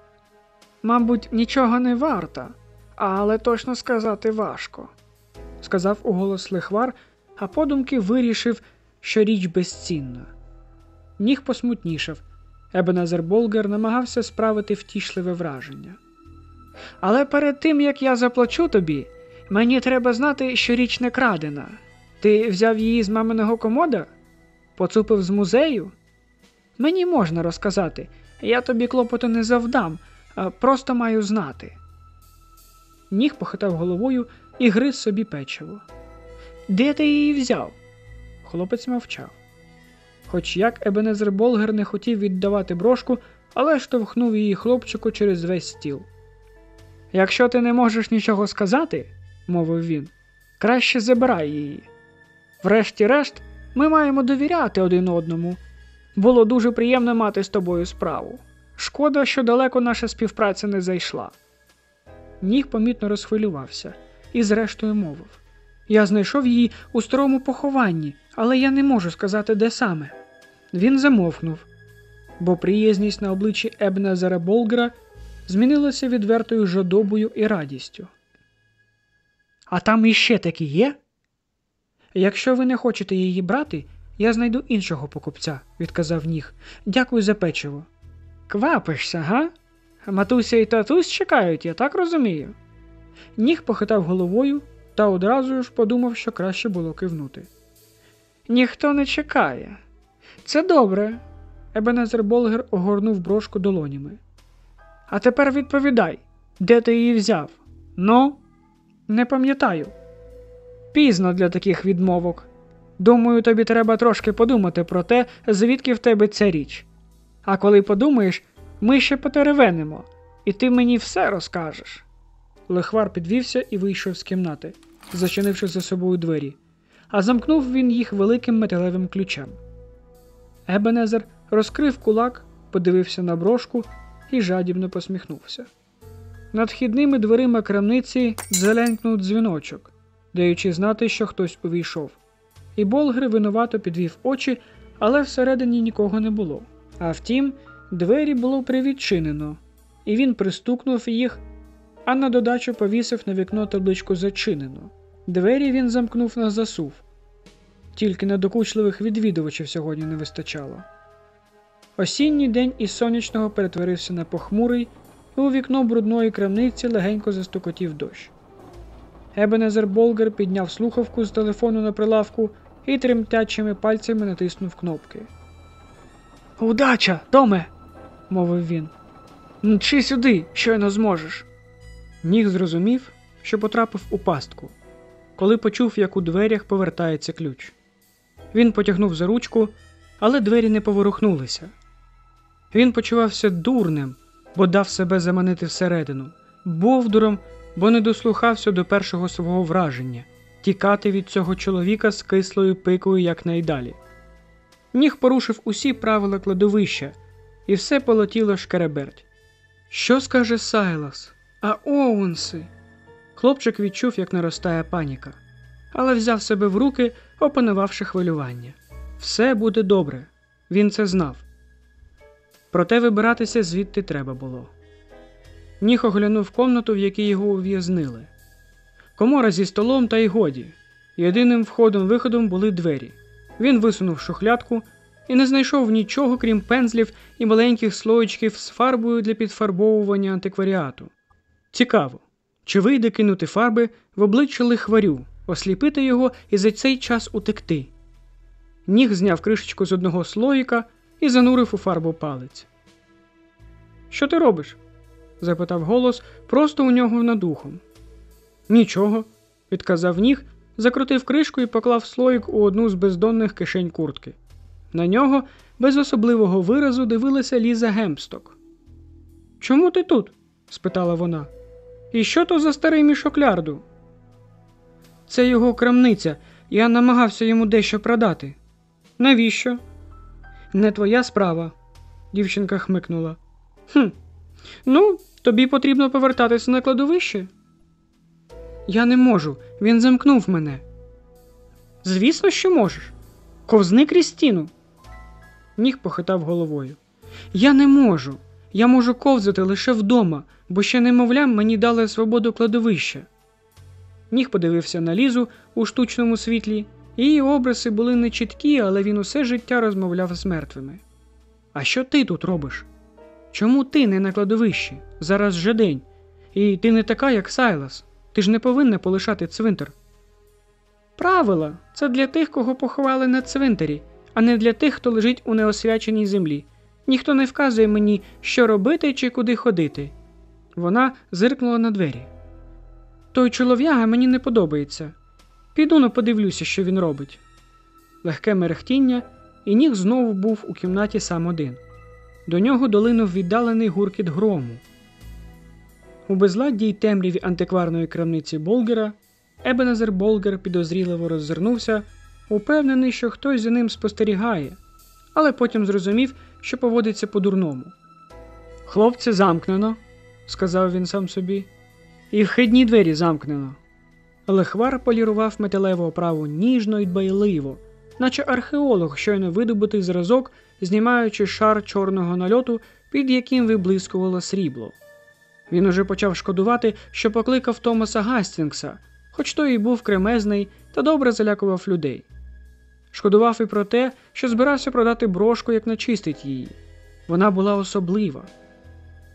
мабуть, нічого не варта, але точно сказати важко, сказав уголос лихвар, а подумки вирішив, що річ безцінна. Ніг посмутнішав. Ебенезер Болгер намагався справити втішливе враження. Але перед тим як я заплачу тобі, мені треба знати, що річ не крадена. Ти взяв її з маминого комода? Поцупив з музею? Мені можна розказати, я тобі клопоту не завдам, просто маю знати. Ніг похитав головою і гриз собі печиво. Де ти її взяв? Хлопець мовчав. Хоч як Ебенезер Болгер не хотів віддавати брошку, але штовхнув її хлопчику через весь стіл. Якщо ти не можеш нічого сказати, мовив він, краще забирай її. Врешті-решт, ми маємо довіряти один одному. Було дуже приємно мати з тобою справу. Шкода, що далеко наша співпраця не зайшла. Ніг помітно розхвилювався і зрештою мовив. Я знайшов її у старому похованні, але я не можу сказати, де саме. Він замовкнув, бо приязність на обличчі Ебнезера Болгера змінилася відвертою жадобою і радістю. А там іще такі є? Якщо ви не хочете її брати, я знайду іншого покупця, відказав ніг. Дякую за печиво. Квапишся, га? Матуся і татусь чекають, я так розумію. Ніг похитав головою та одразу ж подумав, що краще було кивнути. Ніхто не чекає. Це добре. Ебенезер Болгер огорнув брошку долонями. А тепер відповідай, де ти її взяв? Ну, не пам'ятаю. Пізно для таких відмовок. Думаю, тобі треба трошки подумати про те, звідки в тебе ця річ. А коли подумаєш, ми ще потеревенимо, і ти мені все розкажеш. Лихвар підвівся і вийшов з кімнати, зачинивши за собою двері, а замкнув він їх великим металевим ключем. Ебенезер розкрив кулак, подивився на брошку і жадібно посміхнувся. Над вхідними дверима крамниці зеленкнув дзвіночок, даючи знати, що хтось увійшов. І Болгер винувато підвів очі, але всередині нікого не було. А втім, двері було привідчинено, і він пристукнув їх, а на додачу повісив на вікно табличку зачинено. Двері він замкнув на засув. Тільки недокучливих відвідувачів сьогодні не вистачало. Осінній день із сонячного перетворився на похмурий, і у вікно брудної крамниці легенько застукотів дощ. Ебенезер Болгер підняв слухавку з телефону на прилавку і тремтячими пальцями натиснув кнопки. Удача, Томе! мовив він. Мчи сюди, щойно зможеш. Ніг зрозумів, що потрапив у пастку, коли почув, як у дверях повертається ключ. Він потягнув за ручку, але двері не поворухнулися. Він почувався дурним, бо дав себе заманити всередину, бовдуром, бо не дослухався до першого свого враження тікати від цього чоловіка з кислою пикою якнайдалі. Ніг порушив усі правила кладовища, і все полетіло шкереберть. Що скаже Сайлас? А Оуенси? Хлопчик відчув, як наростає паніка, але взяв себе в руки, опанувавши хвилювання. Все буде добре, він це знав. Проте вибиратися звідти треба було. Ніг оглянув комнату, в якій його ув'язнили. Комора зі столом та й годі. Єдиним входом-виходом були двері. Він висунув шухлядку і не знайшов нічого, крім пензлів і маленьких слоєчків з фарбою для підфарбовування антикваріату. Цікаво, чи вийде кинути фарби в обличчя лихварю, осліпити його і за цей час утекти. Ніг зняв кришечку з одного слоїка і занурив у фарбу палець. Що ти робиш? запитав голос просто у нього над ухом. Нічого, відказав ніг, закрутив кришку і поклав слоїк у одну з бездонних кишень куртки. На нього без особливого виразу дивилася Ліза Гемсток. Чому ти тут? спитала вона. І що то за старий мішок лярду? Це його крамниця. Я намагався йому дещо продати. Навіщо? Не твоя справа, дівчинка хмикнула. «Хм, Ну, тобі потрібно повертатися на кладовище. Я не можу, він замкнув мене. Звісно, що можеш. Ковзни крізь стіну. Ніг похитав головою. Я не можу. Я можу ковзати лише вдома, бо ще немовлям мені дали свободу кладовища. Ніг подивився на лізу у штучному світлі, її образи були нечіткі, але він усе життя розмовляв з мертвими. А що ти тут робиш? Чому ти не на кладовищі? Зараз же день, і ти не така, як Сайлас. Ти ж не повинна полишати цвинтар. Правила це для тих, кого поховали на цвинтарі, а не для тих, хто лежить у неосвяченій землі. Ніхто не вказує мені, що робити чи куди ходити. Вона зиркнула на двері. Той чолов'яга мені не подобається. Піду но подивлюся, що він робить. Легке мерехтіння, і ніг знову був у кімнаті сам один. До нього долинув віддалений гуркіт грому. У безладдій темряві антикварної крамниці Болгера Ебенезер Болгер підозріливо роззирнувся, упевнений, що хтось за ним спостерігає, але потім зрозумів, що поводиться по-дурному. Хлопці, замкнено, сказав він сам собі, і вхідні двері замкнено. Лихвар полірував металеву оправу ніжно й дбайливо, наче археолог, щойно видобутий зразок, знімаючи шар чорного нальоту, під яким виблискувало срібло. Він уже почав шкодувати, що покликав Томаса Гастінгса, хоч той і був кремезний та добре залякував людей. Шкодував і про те, що збирався продати брошку, як начистить її. Вона була особлива.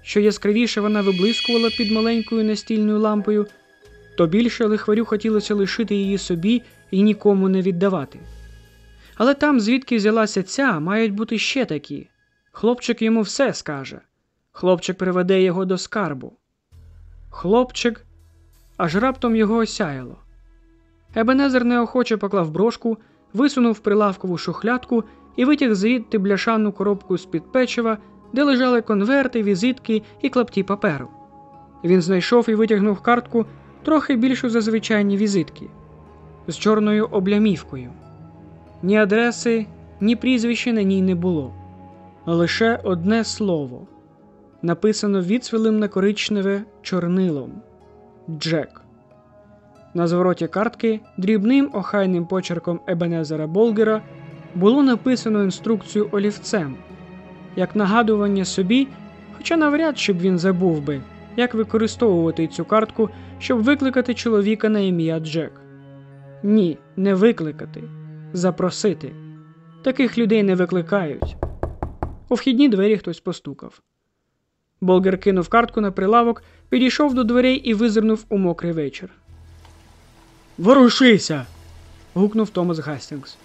Що яскравіше вона виблискувала під маленькою настільною лампою, то більше лихварю хотілося лишити її собі і нікому не віддавати. Але там, звідки взялася ця, мають бути ще такі. Хлопчик йому все скаже. Хлопчик приведе його до скарбу. Хлопчик аж раптом його осяяло. Ебенезер неохоче поклав брошку, висунув прилавкову шухлядку і витяг звідти бляшану коробку з-під печива, де лежали конверти, візитки і клапті паперу. Він знайшов і витягнув картку трохи більшу за звичайні візитки з чорною облямівкою. Ні адреси, ні прізвища на ній не було. Лише одне слово, написано відсвілим на коричневе чорнилом Джек. На звороті картки дрібним охайним почерком Ебенезера Болгера було написано інструкцію олівцем, як нагадування собі, хоча навряд чи б він забув би, як використовувати цю картку, щоб викликати чоловіка на ім'я Джек. Ні, не викликати, запросити. Таких людей не викликають. У вхідні двері хтось постукав. Болгер кинув картку на прилавок, підійшов до дверей і визирнув у мокрий вечір. Ворушися. гукнув Томас Гастінгс.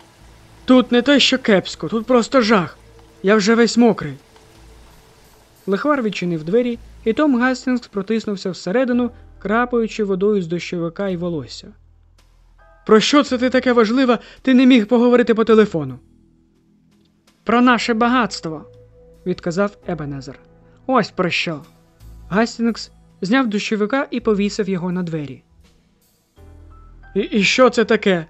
Тут не те, що кепсько, тут просто жах. Я вже весь мокрий. Лихвар відчинив двері, і Том Гастінгс протиснувся всередину, крапаючи водою з дощовика і волосся. Про що це ти таке важливе, ти не міг поговорити по телефону? Про наше багатство, відказав Ебенезер. Ось про що. Гастінгс зняв дощовика і повісив його на двері. І, і що це таке?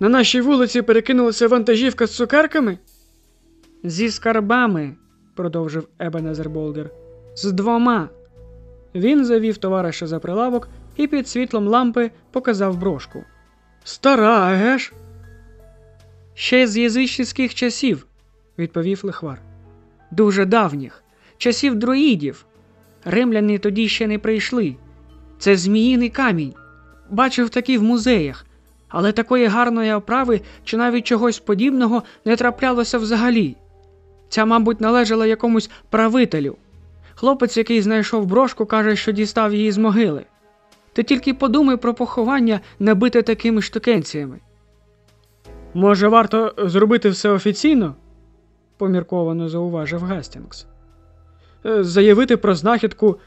На нашій вулиці перекинулася вантажівка з цукерками? Зі скарбами, продовжив Ебенезер Болгер. З двома. Він завів товариша за прилавок і під світлом лампи показав брошку. Стара, еге ж? Ще з язичницьких часів, відповів лихвар. Дуже давніх, часів друїдів. Римляни тоді ще не прийшли. Це зміїний камінь. Бачив такі в музеях, але такої гарної оправи чи навіть чогось подібного не траплялося взагалі. Ця, мабуть, належала якомусь правителю. Хлопець, який знайшов брошку, каже, що дістав її з могили. Ти тільки подумай про поховання, набите такими штукенціями. Може, варто зробити все офіційно? помірковано зауважив Гастінгс. «Е, Заявити про знахідку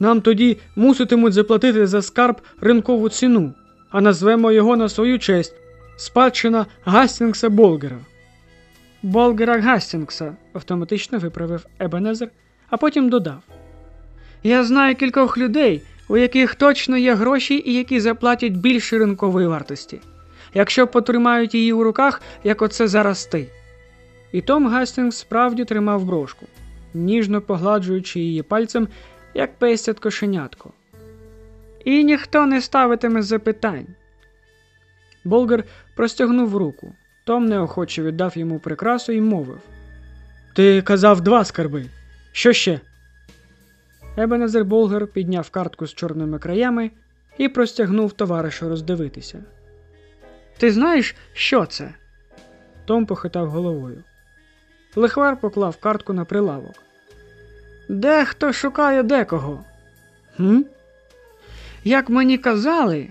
нам тоді муситимуть заплатити за скарб ринкову ціну, а назвемо його на свою честь спадщина Гастінгса Болгера. Болгера Гастінгса, автоматично виправив Ебенезер, а потім додав. Я знаю кількох людей, у яких точно є гроші і які заплатять більше ринкової вартості, якщо потримають її у руках, як оце зараз ти. І Том Гастінгс справді тримав брошку, ніжно погладжуючи її пальцем, як пестять кошенятко. І ніхто не ставитиме запитань. Болгар простягнув руку. Том неохоче віддав йому прикрасу і мовив: Ти казав два скарби. Що ще? Ебенезер Болгар підняв картку з чорними краями і простягнув товаришу роздивитися. Ти знаєш, що це? Том похитав головою. Лихвар поклав картку на прилавок. Дехто шукає декого. Хм? Як мені казали,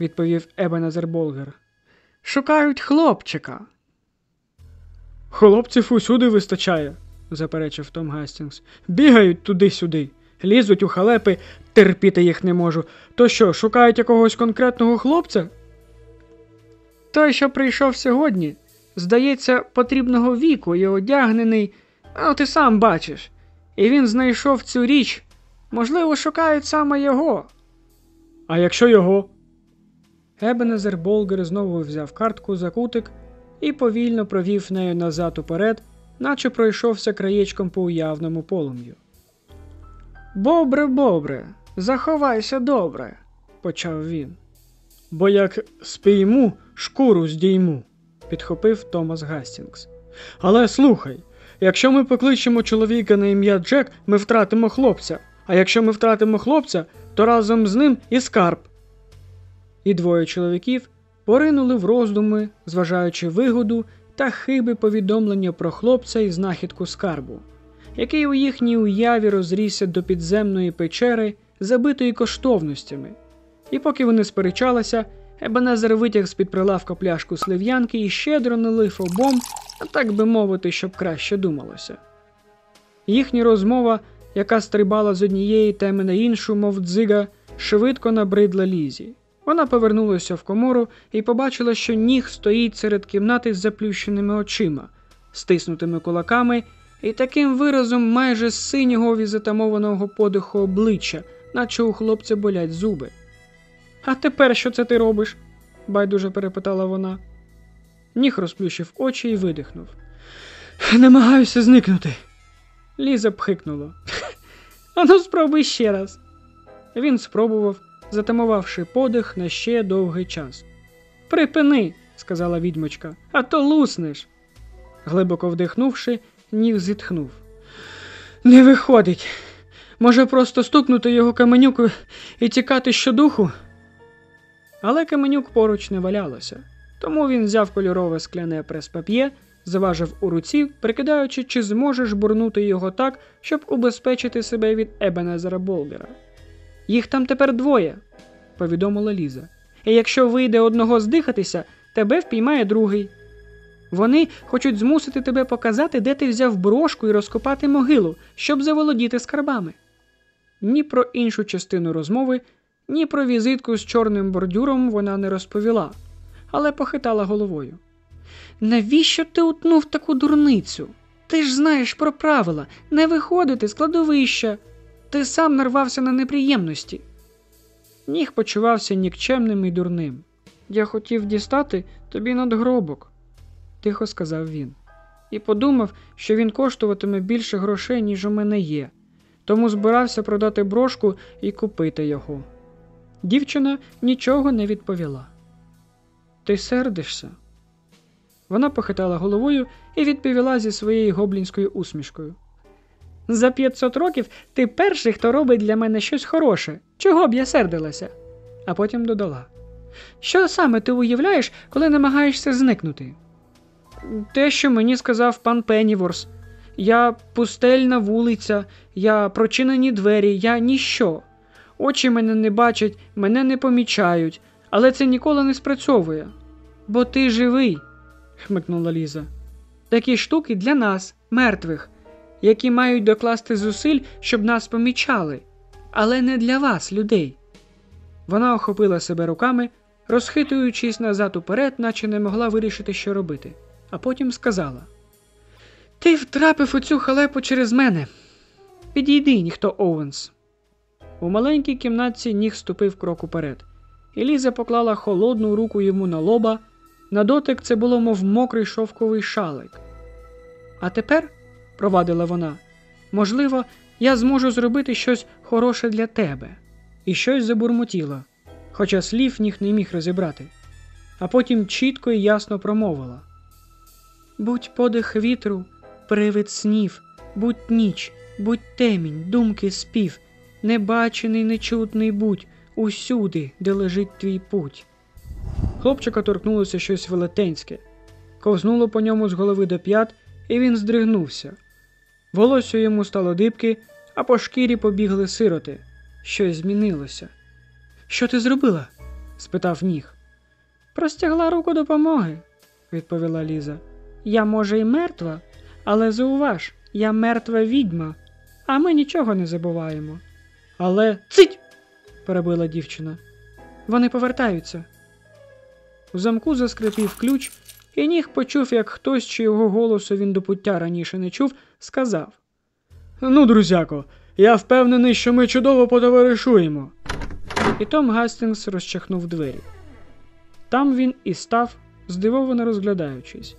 відповів Ебенезер Болгер, шукають хлопчика. Хлопців усюди вистачає, заперечив Том Гастінгс. Бігають туди-сюди, лізуть у халепи, терпіти їх не можу. То що, шукають якогось конкретного хлопця? Той, що прийшов сьогодні, здається, потрібного віку і одягнений, а ти сам бачиш. І він знайшов цю річ. Можливо, шукають саме його. А якщо його? Ебенезер Болгер знову взяв картку за кутик і повільно провів нею назад уперед, наче пройшовся краєчком по уявному полум'ю. Бобре, бобре, заховайся добре, почав він. Бо як спійму, шкуру здійму, підхопив Томас Гастінгс. Але слухай, якщо ми покличемо чоловіка на ім'я Джек, ми втратимо хлопця, а якщо ми втратимо хлопця, то разом з ним і скарб. І двоє чоловіків поринули в роздуми, зважаючи вигоду та хиби повідомлення про хлопця і знахідку скарбу, який у їхній уяві розрісся до підземної печери, забитої коштовностями. І поки вони сперечалися, Ебенезер витяг з-під прилавка пляшку слив'янки і щедро налив обом, а так би мовити, щоб краще думалося. Їхня розмова, яка стрибала з однієї теми на іншу, мов дзига, швидко набридла лізі. Вона повернулася в комору і побачила, що ніг стоїть серед кімнати з заплющеними очима, стиснутими кулаками і таким виразом майже синього від затамованого подиху обличчя, наче у хлопця болять зуби. А тепер що це ти робиш? байдуже перепитала вона. Ніг розплющив очі і видихнув. Намагаюся зникнути. Ліза пхикнула. Ану, спробуй ще раз. Він спробував, затамувавши подих на ще довгий час. Припини, сказала відьмочка, а то луснеш. Глибоко вдихнувши, ніг зітхнув. Не виходить. Може, просто стукнути його каменюкою і тікати щодуху? Але каменюк поруч не валялося, тому він взяв кольорове скляне прес-пап'є, Заважив у руці, прикидаючи, чи зможеш бурнути його так, щоб убезпечити себе від Ебенезера Болгера. Їх там тепер двоє, повідомила Ліза. І якщо вийде одного здихатися, тебе впіймає другий. Вони хочуть змусити тебе показати, де ти взяв брошку і розкопати могилу, щоб заволодіти скарбами. Ні про іншу частину розмови, ні про візитку з чорним бордюром вона не розповіла, але похитала головою. Навіщо ти утнув таку дурницю? Ти ж знаєш про правила не виходити з кладовища. Ти сам нарвався на неприємності. Ніг почувався нікчемним і дурним. Я хотів дістати тобі надгробок, тихо сказав він, і подумав, що він коштуватиме більше грошей, ніж у мене є, тому збирався продати брошку і купити його. Дівчина нічого не відповіла. Ти сердишся? Вона похитала головою і відповіла зі своєю гоблінською усмішкою. За 500 років ти перший, хто робить для мене щось хороше. Чого б я сердилася? А потім додала: Що саме ти уявляєш, коли намагаєшся зникнути? Те, що мені сказав пан Пенніворс. Я пустельна вулиця, я прочинені двері, я ніщо. Очі мене не бачать, мене не помічають, але це ніколи не спрацьовує. Бо ти живий, хмикнула Ліза. Такі штуки для нас, мертвих, які мають докласти зусиль, щоб нас помічали, але не для вас, людей. Вона охопила себе руками, розхитуючись назад уперед, наче не могла вирішити, що робити, а потім сказала: Ти втрапив у цю халепу через мене. Підійди, ніхто Оуенс. У маленькій кімнатці ніг ступив крок уперед, і Ліза поклала холодну руку йому на лоба. На дотик це було, мов мокрий шовковий шалик. А тепер, провадила вона, можливо, я зможу зробити щось хороше для тебе, і щось забурмотіла, хоча слів ніг не міг розібрати, а потім чітко і ясно промовила: Будь подих вітру, привид снів, будь ніч, будь темінь, думки спів, небачений, нечутний будь усюди, де лежить твій путь. Хлопчика торкнулося щось велетенське, ковзнуло по ньому з голови до п'ят, і він здригнувся. Волосся йому стало дибки, а по шкірі побігли сироти. Щось змінилося. Що ти зробила? спитав ніг. Простягла руку допомоги, відповіла Ліза. Я, може, й мертва, але зауваж, я мертва відьма, а ми нічого не забуваємо. Але цить. перебила дівчина. Вони повертаються. У замку заскрипів ключ, і ніг почув, як хтось, чийого голосу він до пуття раніше не чув, сказав: Ну, друзяко, я впевнений, що ми чудово потоваришуємо. І Том Гастінгс розчахнув двері. Там він і став, здивовано розглядаючись.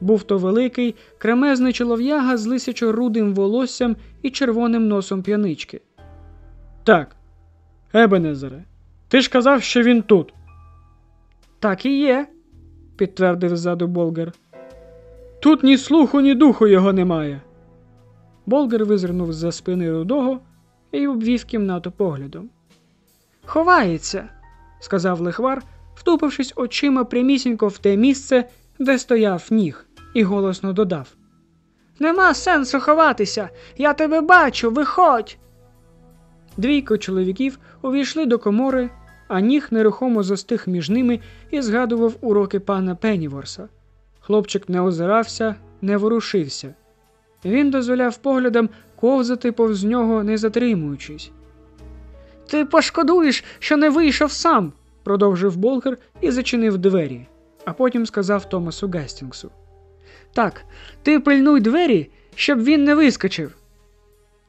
Був то великий, кремезний чолов'яга з лисячо рудим волоссям і червоним носом п'янички. Так, Ебенезере, ти ж казав, що він тут. Так і є, підтвердив ззаду Болгер. Тут ні слуху, ні духу його немає. Болгер визирнув з-за спини рудого і обвів кімнату поглядом. Ховається, сказав лихвар, втупившись очима прямісінько в те місце, де стояв ніг, і голосно додав: Нема сенсу ховатися. Я тебе бачу, виходь. Двійко чоловіків увійшли до комори, а ніг нерухомо застиг між ними і згадував уроки пана Пенніворса. Хлопчик не озирався, не ворушився. Він дозволяв поглядам ковзати повз нього, не затримуючись. Ти пошкодуєш, що не вийшов сам, продовжив Болгер і зачинив двері, а потім сказав Томасу Гестінгсу. Так, ти пильнуй двері, щоб він не вискочив.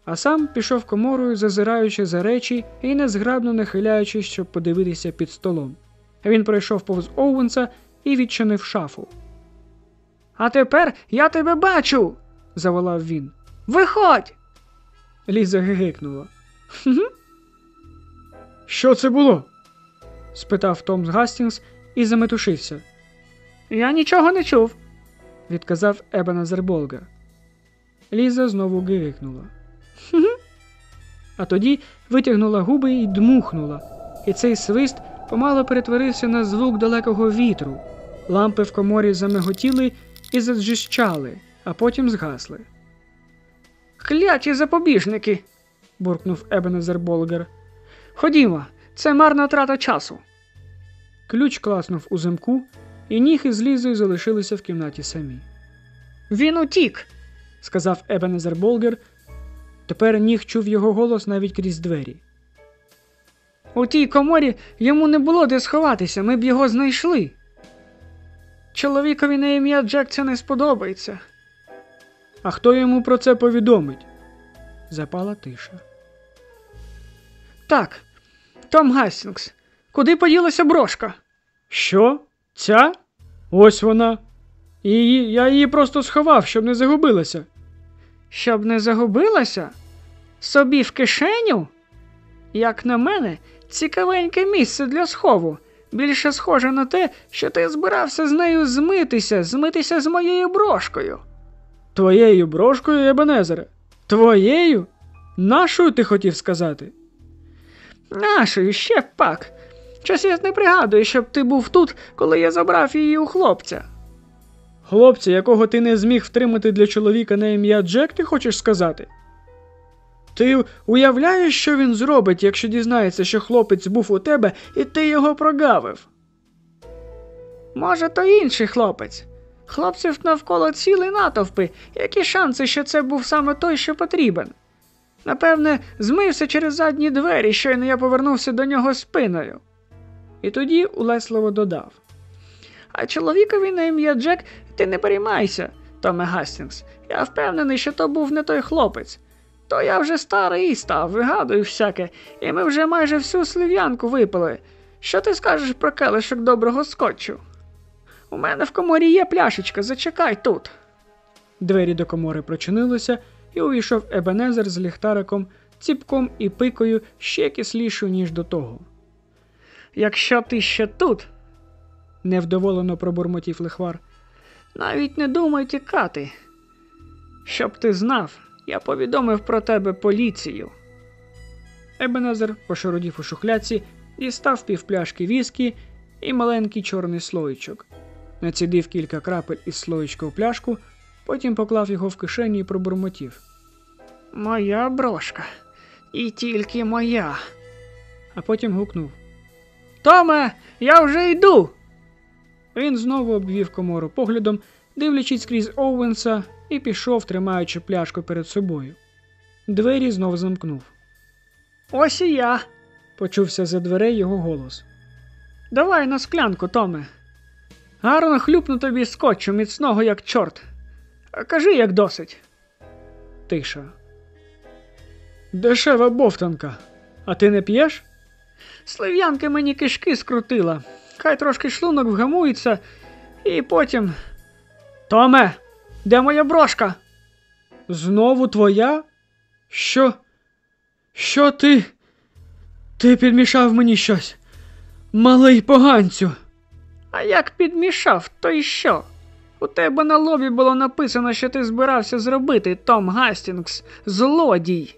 А сам пішов коморою, зазираючи за речі і незграбно нахиляючись, щоб подивитися під столом. Він пройшов повз Оуенса і відчинив шафу. А тепер я тебе бачу. заволав він. Виходь. Ліза гигикнула. Що це було? спитав Том Гастінгс і заметушився. Я нічого не чув, відказав Ебенезер Болгер. Ліза знову гигикнула. А тоді витягнула губи і дмухнула, і цей свист помало перетворився на звук далекого вітру. Лампи в коморі замиготіли, і задзижчали, а потім згасли. Кляті запобіжники. буркнув Ебенезер Болгер. Ходімо, це марна трата часу. Ключ класнув у замку, і ніг із Лізою залишилися в кімнаті самі. Він утік, сказав Ебенезер Болгер. Тепер ніг чув його голос навіть крізь двері. У тій коморі йому не було де сховатися, ми б його знайшли. Чоловікові на ім'я Джек це не сподобається. А хто йому про це повідомить? Запала тиша. Так, Том Гастінгс. Куди поділася брошка? Що? Ця? Ось вона. Її, я її просто сховав, щоб не загубилася. Щоб не загубилася? Собі в кишеню? Як на мене, цікавеньке місце для схову. Більше схоже на те, що ти збирався з нею змитися, змитися з моєю брошкою. Твоєю брошкою, Ебенезере? Твоєю? Нашою ти хотів сказати? Нашою ще пак. Я не пригадую, щоб ти був тут, коли я забрав її у хлопця. Хлопця, якого ти не зміг втримати для чоловіка на ім'я Джек, ти хочеш сказати? Ти уявляєш, що він зробить, якщо дізнається, що хлопець був у тебе, і ти його прогавив? Може, то інший хлопець. Хлопців навколо цілий натовпи. Які шанси, що це був саме той, що потрібен? Напевне, змився через задні двері, щойно я повернувся до нього спиною. І тоді улесливо додав. А чоловікові на ім'я Джек ти не переймайся, Томе Гастінгс. Я впевнений, що то був не той хлопець. То я вже старий став, вигадую всяке, і ми вже майже всю слив'янку випили. Що ти скажеш про келишок доброго скотчу? У мене в коморі є пляшечка, зачекай тут. Двері до комори прочинилися, і увійшов Ебенезер з ліхтариком, ціпком і пикою ще кислішою, ніж до того. Якщо ти ще тут, невдоволено пробурмотів лихвар, навіть не думай тікати. Щоб ти знав, я повідомив про тебе поліцію. Ебенезер пошародів у шухляці, дістав півпляшки віскі і маленький чорний слоїчок. Націдив кілька крапель із слоїчка у пляшку, потім поклав його в кишені і пробурмотів. Моя брошка. І тільки моя. А потім гукнув. Томе, я вже йду. Він знову обвів комору поглядом, дивлячись крізь Оуенса, і пішов, тримаючи пляшку перед собою. Двері знов замкнув. Ось і я, почувся за дверей його голос. Давай на склянку, Томе. Гарно хлюпну тобі скотчу, міцного, як чорт. Кажи, як досить. Тиша. Дешева бовтанка. А ти не п'єш? Слив'янки мені кишки скрутила. Хай трошки шлунок вгамується, і потім. Томе, де моя брошка? Знову твоя? Що? Що ти? Ти підмішав мені щось. Малий поганцю. А як підмішав, то й що? У тебе на лобі було написано, що ти збирався зробити, Том Гастінгс, злодій.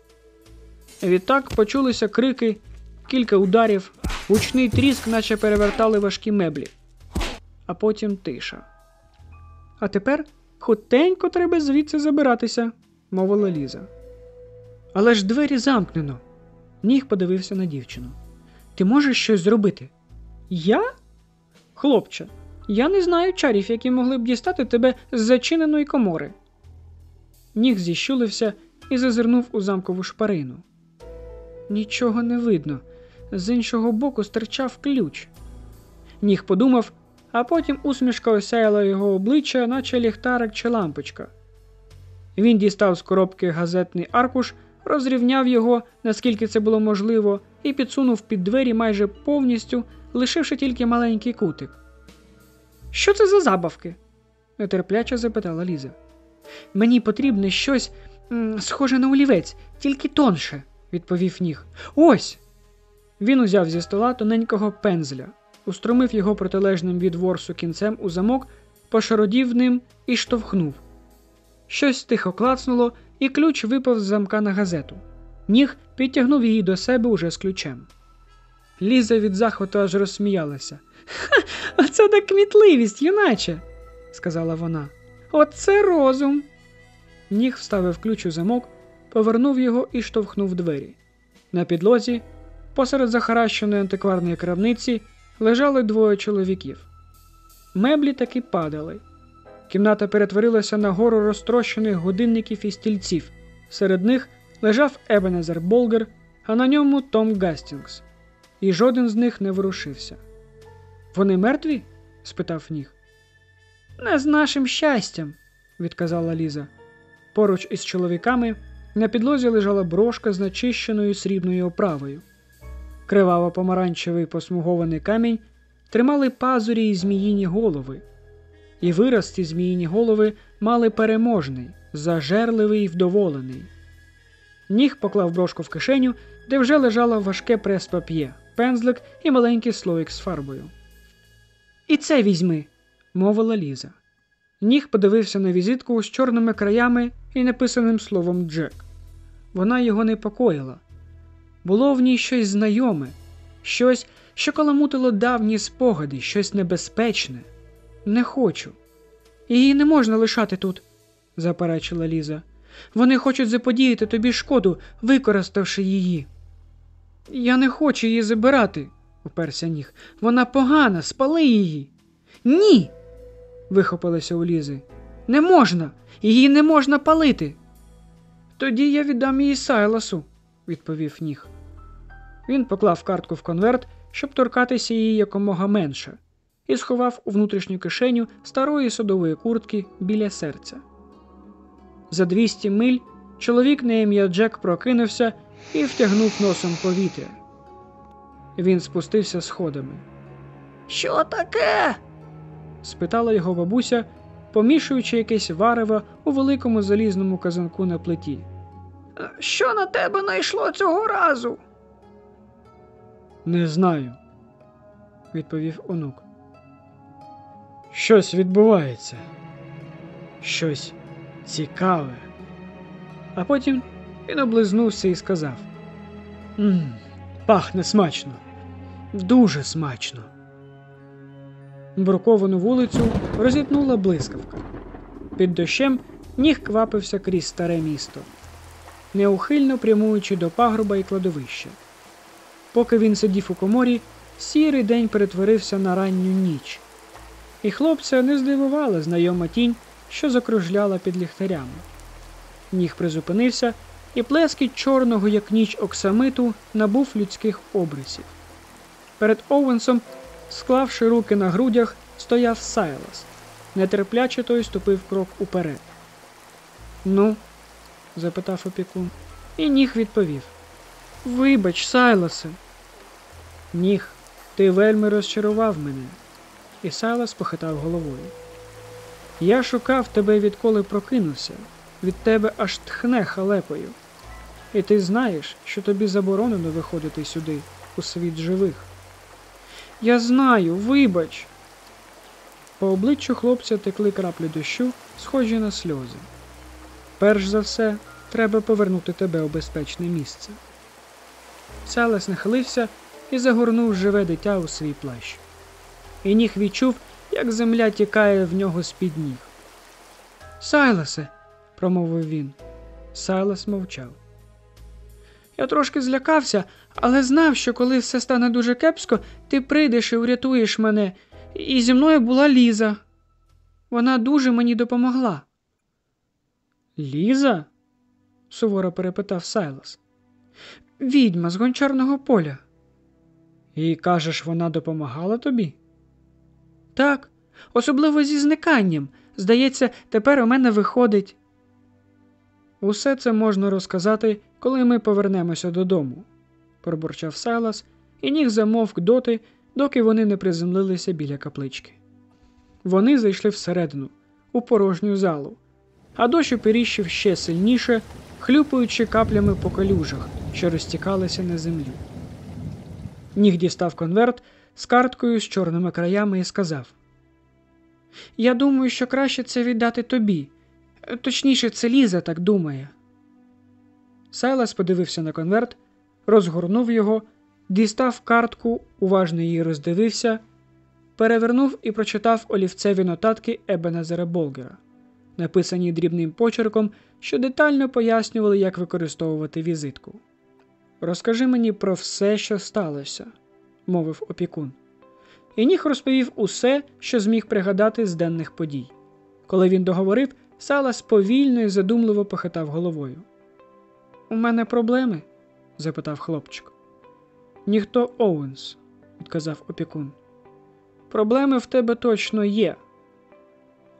Відтак почулися крики, кілька ударів, гучний тріск, наче перевертали важкі меблі. А потім тиша. А тепер хутенько треба звідси забиратися, мовила Ліза. Але ж двері замкнено. Ніг подивився на дівчину. Ти можеш щось зробити? Я? Хлопче, я не знаю чарів, які могли б дістати тебе з зачиненої комори. Ніг зіщулився і зазирнув у замкову шпарину. Нічого не видно. З іншого боку стирчав ключ. Ніг подумав, а потім усмішка осяяла його обличчя, наче ліхтарик чи лампочка. Він дістав з коробки газетний аркуш, розрівняв його, наскільки це було можливо, і підсунув під двері майже повністю, лишивши тільки маленький кутик. Що це за забавки? нетерпляче запитала Ліза. Мені потрібне щось схоже на олівець, тільки тонше, відповів ніг. Ось. Він узяв зі стола тоненького пензля, устромив його протилежним від ворсу кінцем у замок, пошародів ним і штовхнув. Щось тихо клацнуло, і ключ випав з замка на газету. Ніг підтягнув її до себе уже з ключем. Ліза від захвату аж розсміялася. Ха, оце так кмітливість, юначе, сказала вона. Оце розум. Ніг вставив ключ у замок, повернув його і штовхнув двері. На підлозі, посеред захаращеної антикварної крамниці, лежали двоє чоловіків. Меблі таки падали. Кімната перетворилася на гору розтрощених годинників і стільців. Серед них лежав Ебенезер Болгер, а на ньому Том Гастінгс. І жоден з них не ворушився. Вони мертві? спитав Ніг. Не з нашим щастям, відказала Ліза. Поруч із чоловіками на підлозі лежала брошка з начищеною срібною оправою. Криваво помаранчевий посмугований камінь тримали пазурі і зміїні голови. І вираз ці зміїні голови мали переможний, зажерливий і вдоволений. Ніг поклав брошку в кишеню, де вже лежало важке прес-пап'є, пензлик і маленький слоїк з фарбою. І це візьми, мовила Ліза. Ніг подивився на візитку з чорними краями і написаним словом Джек. Вона його непокоїла. Було в ній щось знайоме, щось, що каламутило давні спогади, щось небезпечне. Не хочу. Її не можна лишати тут, заперечила Ліза. Вони хочуть заподіяти тобі шкоду, використавши її. Я не хочу її забирати, уперся ніг. Вона погана, спали її. Ні. вихопилося у Лізи. Не можна, її не можна палити. Тоді я віддам її Сайласу, відповів ніг. Він поклав картку в конверт, щоб торкатися її якомога менше, і сховав у внутрішню кишеню старої садової куртки біля серця. За 200 миль чоловік на ім'я Джек прокинувся і втягнув носом повітря. Він спустився сходами. Що таке? спитала його бабуся, помішуючи якесь варево у великому залізному казанку на плиті. Що на тебе найшло цього разу? Не знаю, відповів онук. Щось відбувається. Щось цікаве. А потім він облизнувся і сказав: «Ммм, пахне смачно, дуже смачно. Бруковану вулицю розітнула блискавка. Під дощем ніг квапився крізь старе місто, неухильно прямуючи до пагорба і кладовища. Поки він сидів у коморі, сірий день перетворився на ранню ніч, і хлопця не здивувала знайома тінь, що закружляла під ліхтарями. Ніг призупинився, і плескіт чорного, як ніч оксамиту, набув людських обрисів. Перед Оуенсом, склавши руки на грудях, стояв Сайлас. Нетерпляче той ступив крок уперед. Ну? запитав опікун, і ніг відповів. Вибач, Сайласе. Ніг, ти вельми розчарував мене. І Сайлас похитав головою. Я шукав тебе, відколи прокинувся. Від тебе аж тхне халепою. І ти знаєш, що тобі заборонено виходити сюди, у світ живих. Я знаю, вибач. По обличчю хлопця текли краплі дощу, схожі на сльози. Перш за все, треба повернути тебе у безпечне місце. Салес нахилився і загорнув живе дитя у свій плащ. І ніг відчув, як земля тікає в нього з-під ніг. Сайласе, промовив він. Сайлас мовчав. Я трошки злякався, але знав, що коли все стане дуже кепсько, ти прийдеш і урятуєш мене, і зі мною була Ліза. Вона дуже мені допомогла. Ліза? суворо перепитав Сайлас. Відьма з гончарного поля. І кажеш, вона допомагала тобі? Так, особливо зі зниканням. Здається, тепер у мене виходить. Усе це можна розказати, коли ми повернемося додому, пробурчав Сайлас і ніг замовк доти, доки вони не приземлилися біля каплички. Вони зайшли всередину, у порожню залу, а дощ оперіщив ще сильніше, хлюпаючи каплями по калюжах, що розтікалися на землі. Ніг дістав конверт з карткою з чорними краями і сказав: Я думаю, що краще це віддати тобі. Точніше, це Ліза так думає. Сайлас подивився на конверт, розгорнув його, дістав картку, уважно її роздивився, перевернув і прочитав олівцеві нотатки Ебенезера Болгера. Написані дрібним почерком, що детально пояснювали, як використовувати візитку. Розкажи мені про все, що сталося, мовив опікун. І ніг розповів усе, що зміг пригадати з денних подій. Коли він договорив, Салас повільно і задумливо похитав головою. У мене проблеми? запитав хлопчик. Ніхто Оуенс, відказав опікун. Проблеми в тебе точно є.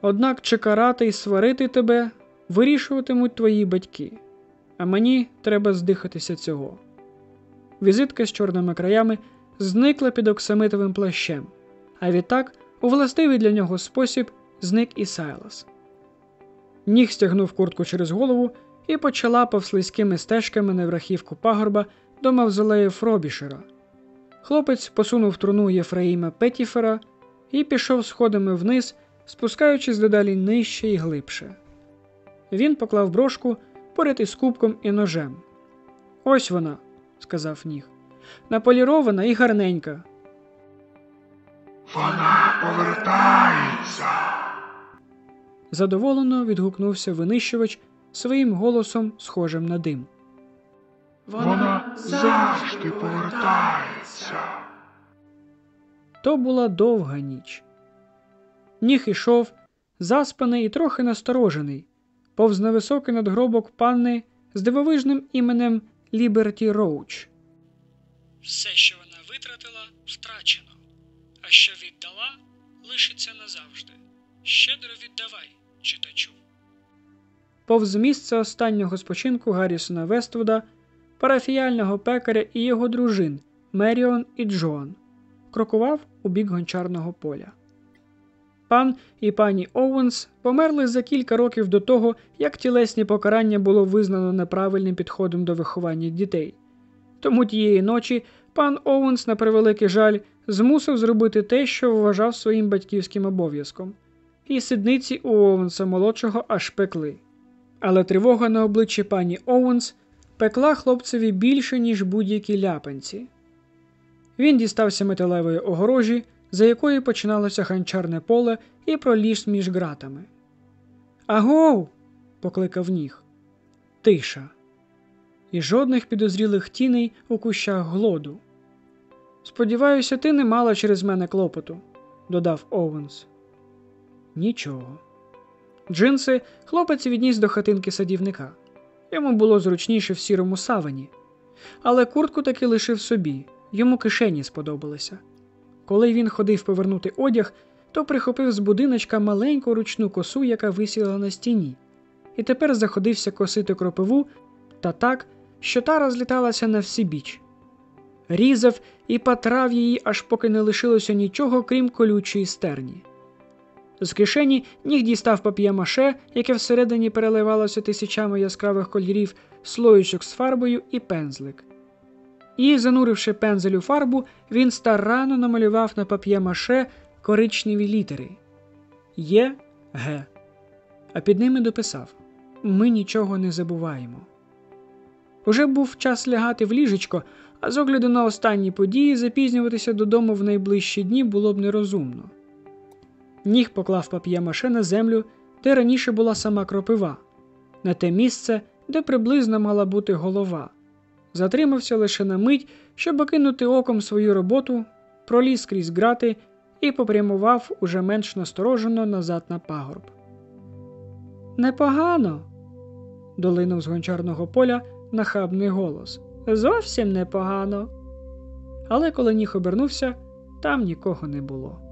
Однак чи карати і сварити тебе вирішуватимуть твої батьки, а мені треба здихатися цього. Візитка з чорними краями зникла під оксамитовим плащем, а відтак, у властивий для нього спосіб, зник і Сайлас. Ніг стягнув куртку через голову і почала повслизькими стежками на верхівку пагорба до мавзолею Фробішера. Хлопець посунув труну Єфраїма Петіфера і пішов сходами вниз, спускаючись дедалі нижче і глибше. Він поклав брошку поряд із кубком і ножем. Ось вона, сказав ніг. Наполірована і гарненька. Вона повертається. Задоволено відгукнувся винищувач своїм голосом, схожим на дим. Вона завжди повертається. То була довга ніч. Ніг ішов, заспаний і трохи насторожений, повз невисокий надгробок панни з дивовижним іменем Ліберті Роуч. Все, що вона витратила, втрачено, а що віддала, лишиться назавжди. Щедро віддавай, читачу. Повз місце останнього спочинку Гаррісона Вествуда, парафіяльного пекаря і його дружин Меріон і Джоан, крокував у бік гончарного поля. Пан і пані Оуенс померли за кілька років до того, як тілесні покарання було визнано неправильним підходом до виховання дітей. Тому тієї ночі пан Оуенс, на превеликий жаль, змусив зробити те, що вважав своїм батьківським обов'язком, і сидниці у Оуенса молодшого аж пекли. Але тривога на обличчі пані Оуенс пекла хлопцеві більше, ніж будь-які ляпанці. Він дістався металевої огорожі, за якою починалося ганчарне поле, і проліз між ґратами. Агов. покликав ніг. Тиша. І жодних підозрілих тіней у кущах глоду. Сподіваюся, ти не мала через мене клопоту, додав Оуенс. Нічого. Джинси хлопець відніс до хатинки садівника. Йому було зручніше в сірому савані. Але куртку таки лишив собі, йому кишені сподобалися. Коли він ходив повернути одяг, то прихопив з будиночка маленьку ручну косу, яка висіла на стіні, і тепер заходився косити кропиву та так, що та розліталася на всі біч. Різав і патрав її, аж поки не лишилося нічого, крім колючої стерні. З кишені ніг дістав пап'є-маше, яке всередині переливалося тисячами яскравих кольорів, слоєчок з фарбою і пензлик. І, зануривши пензель у фарбу, він старанно намалював на пап'є-маше коричневі літери Є Г. А під ними дописав Ми нічого не забуваємо. Уже був час лягати в ліжечко, а з огляду на останні події запізнюватися додому в найближчі дні було б нерозумно. Ніг поклав пап'є-маше на землю, де раніше була сама кропива, на те місце, де приблизно мала бути голова. Затримався лише на мить, щоб окинути оком свою роботу, проліз крізь грати і попрямував уже менш насторожено назад на пагорб. Непогано. долинув з гончарного поля нахабний голос. Зовсім непогано. Але коли ніг обернувся, там нікого не було.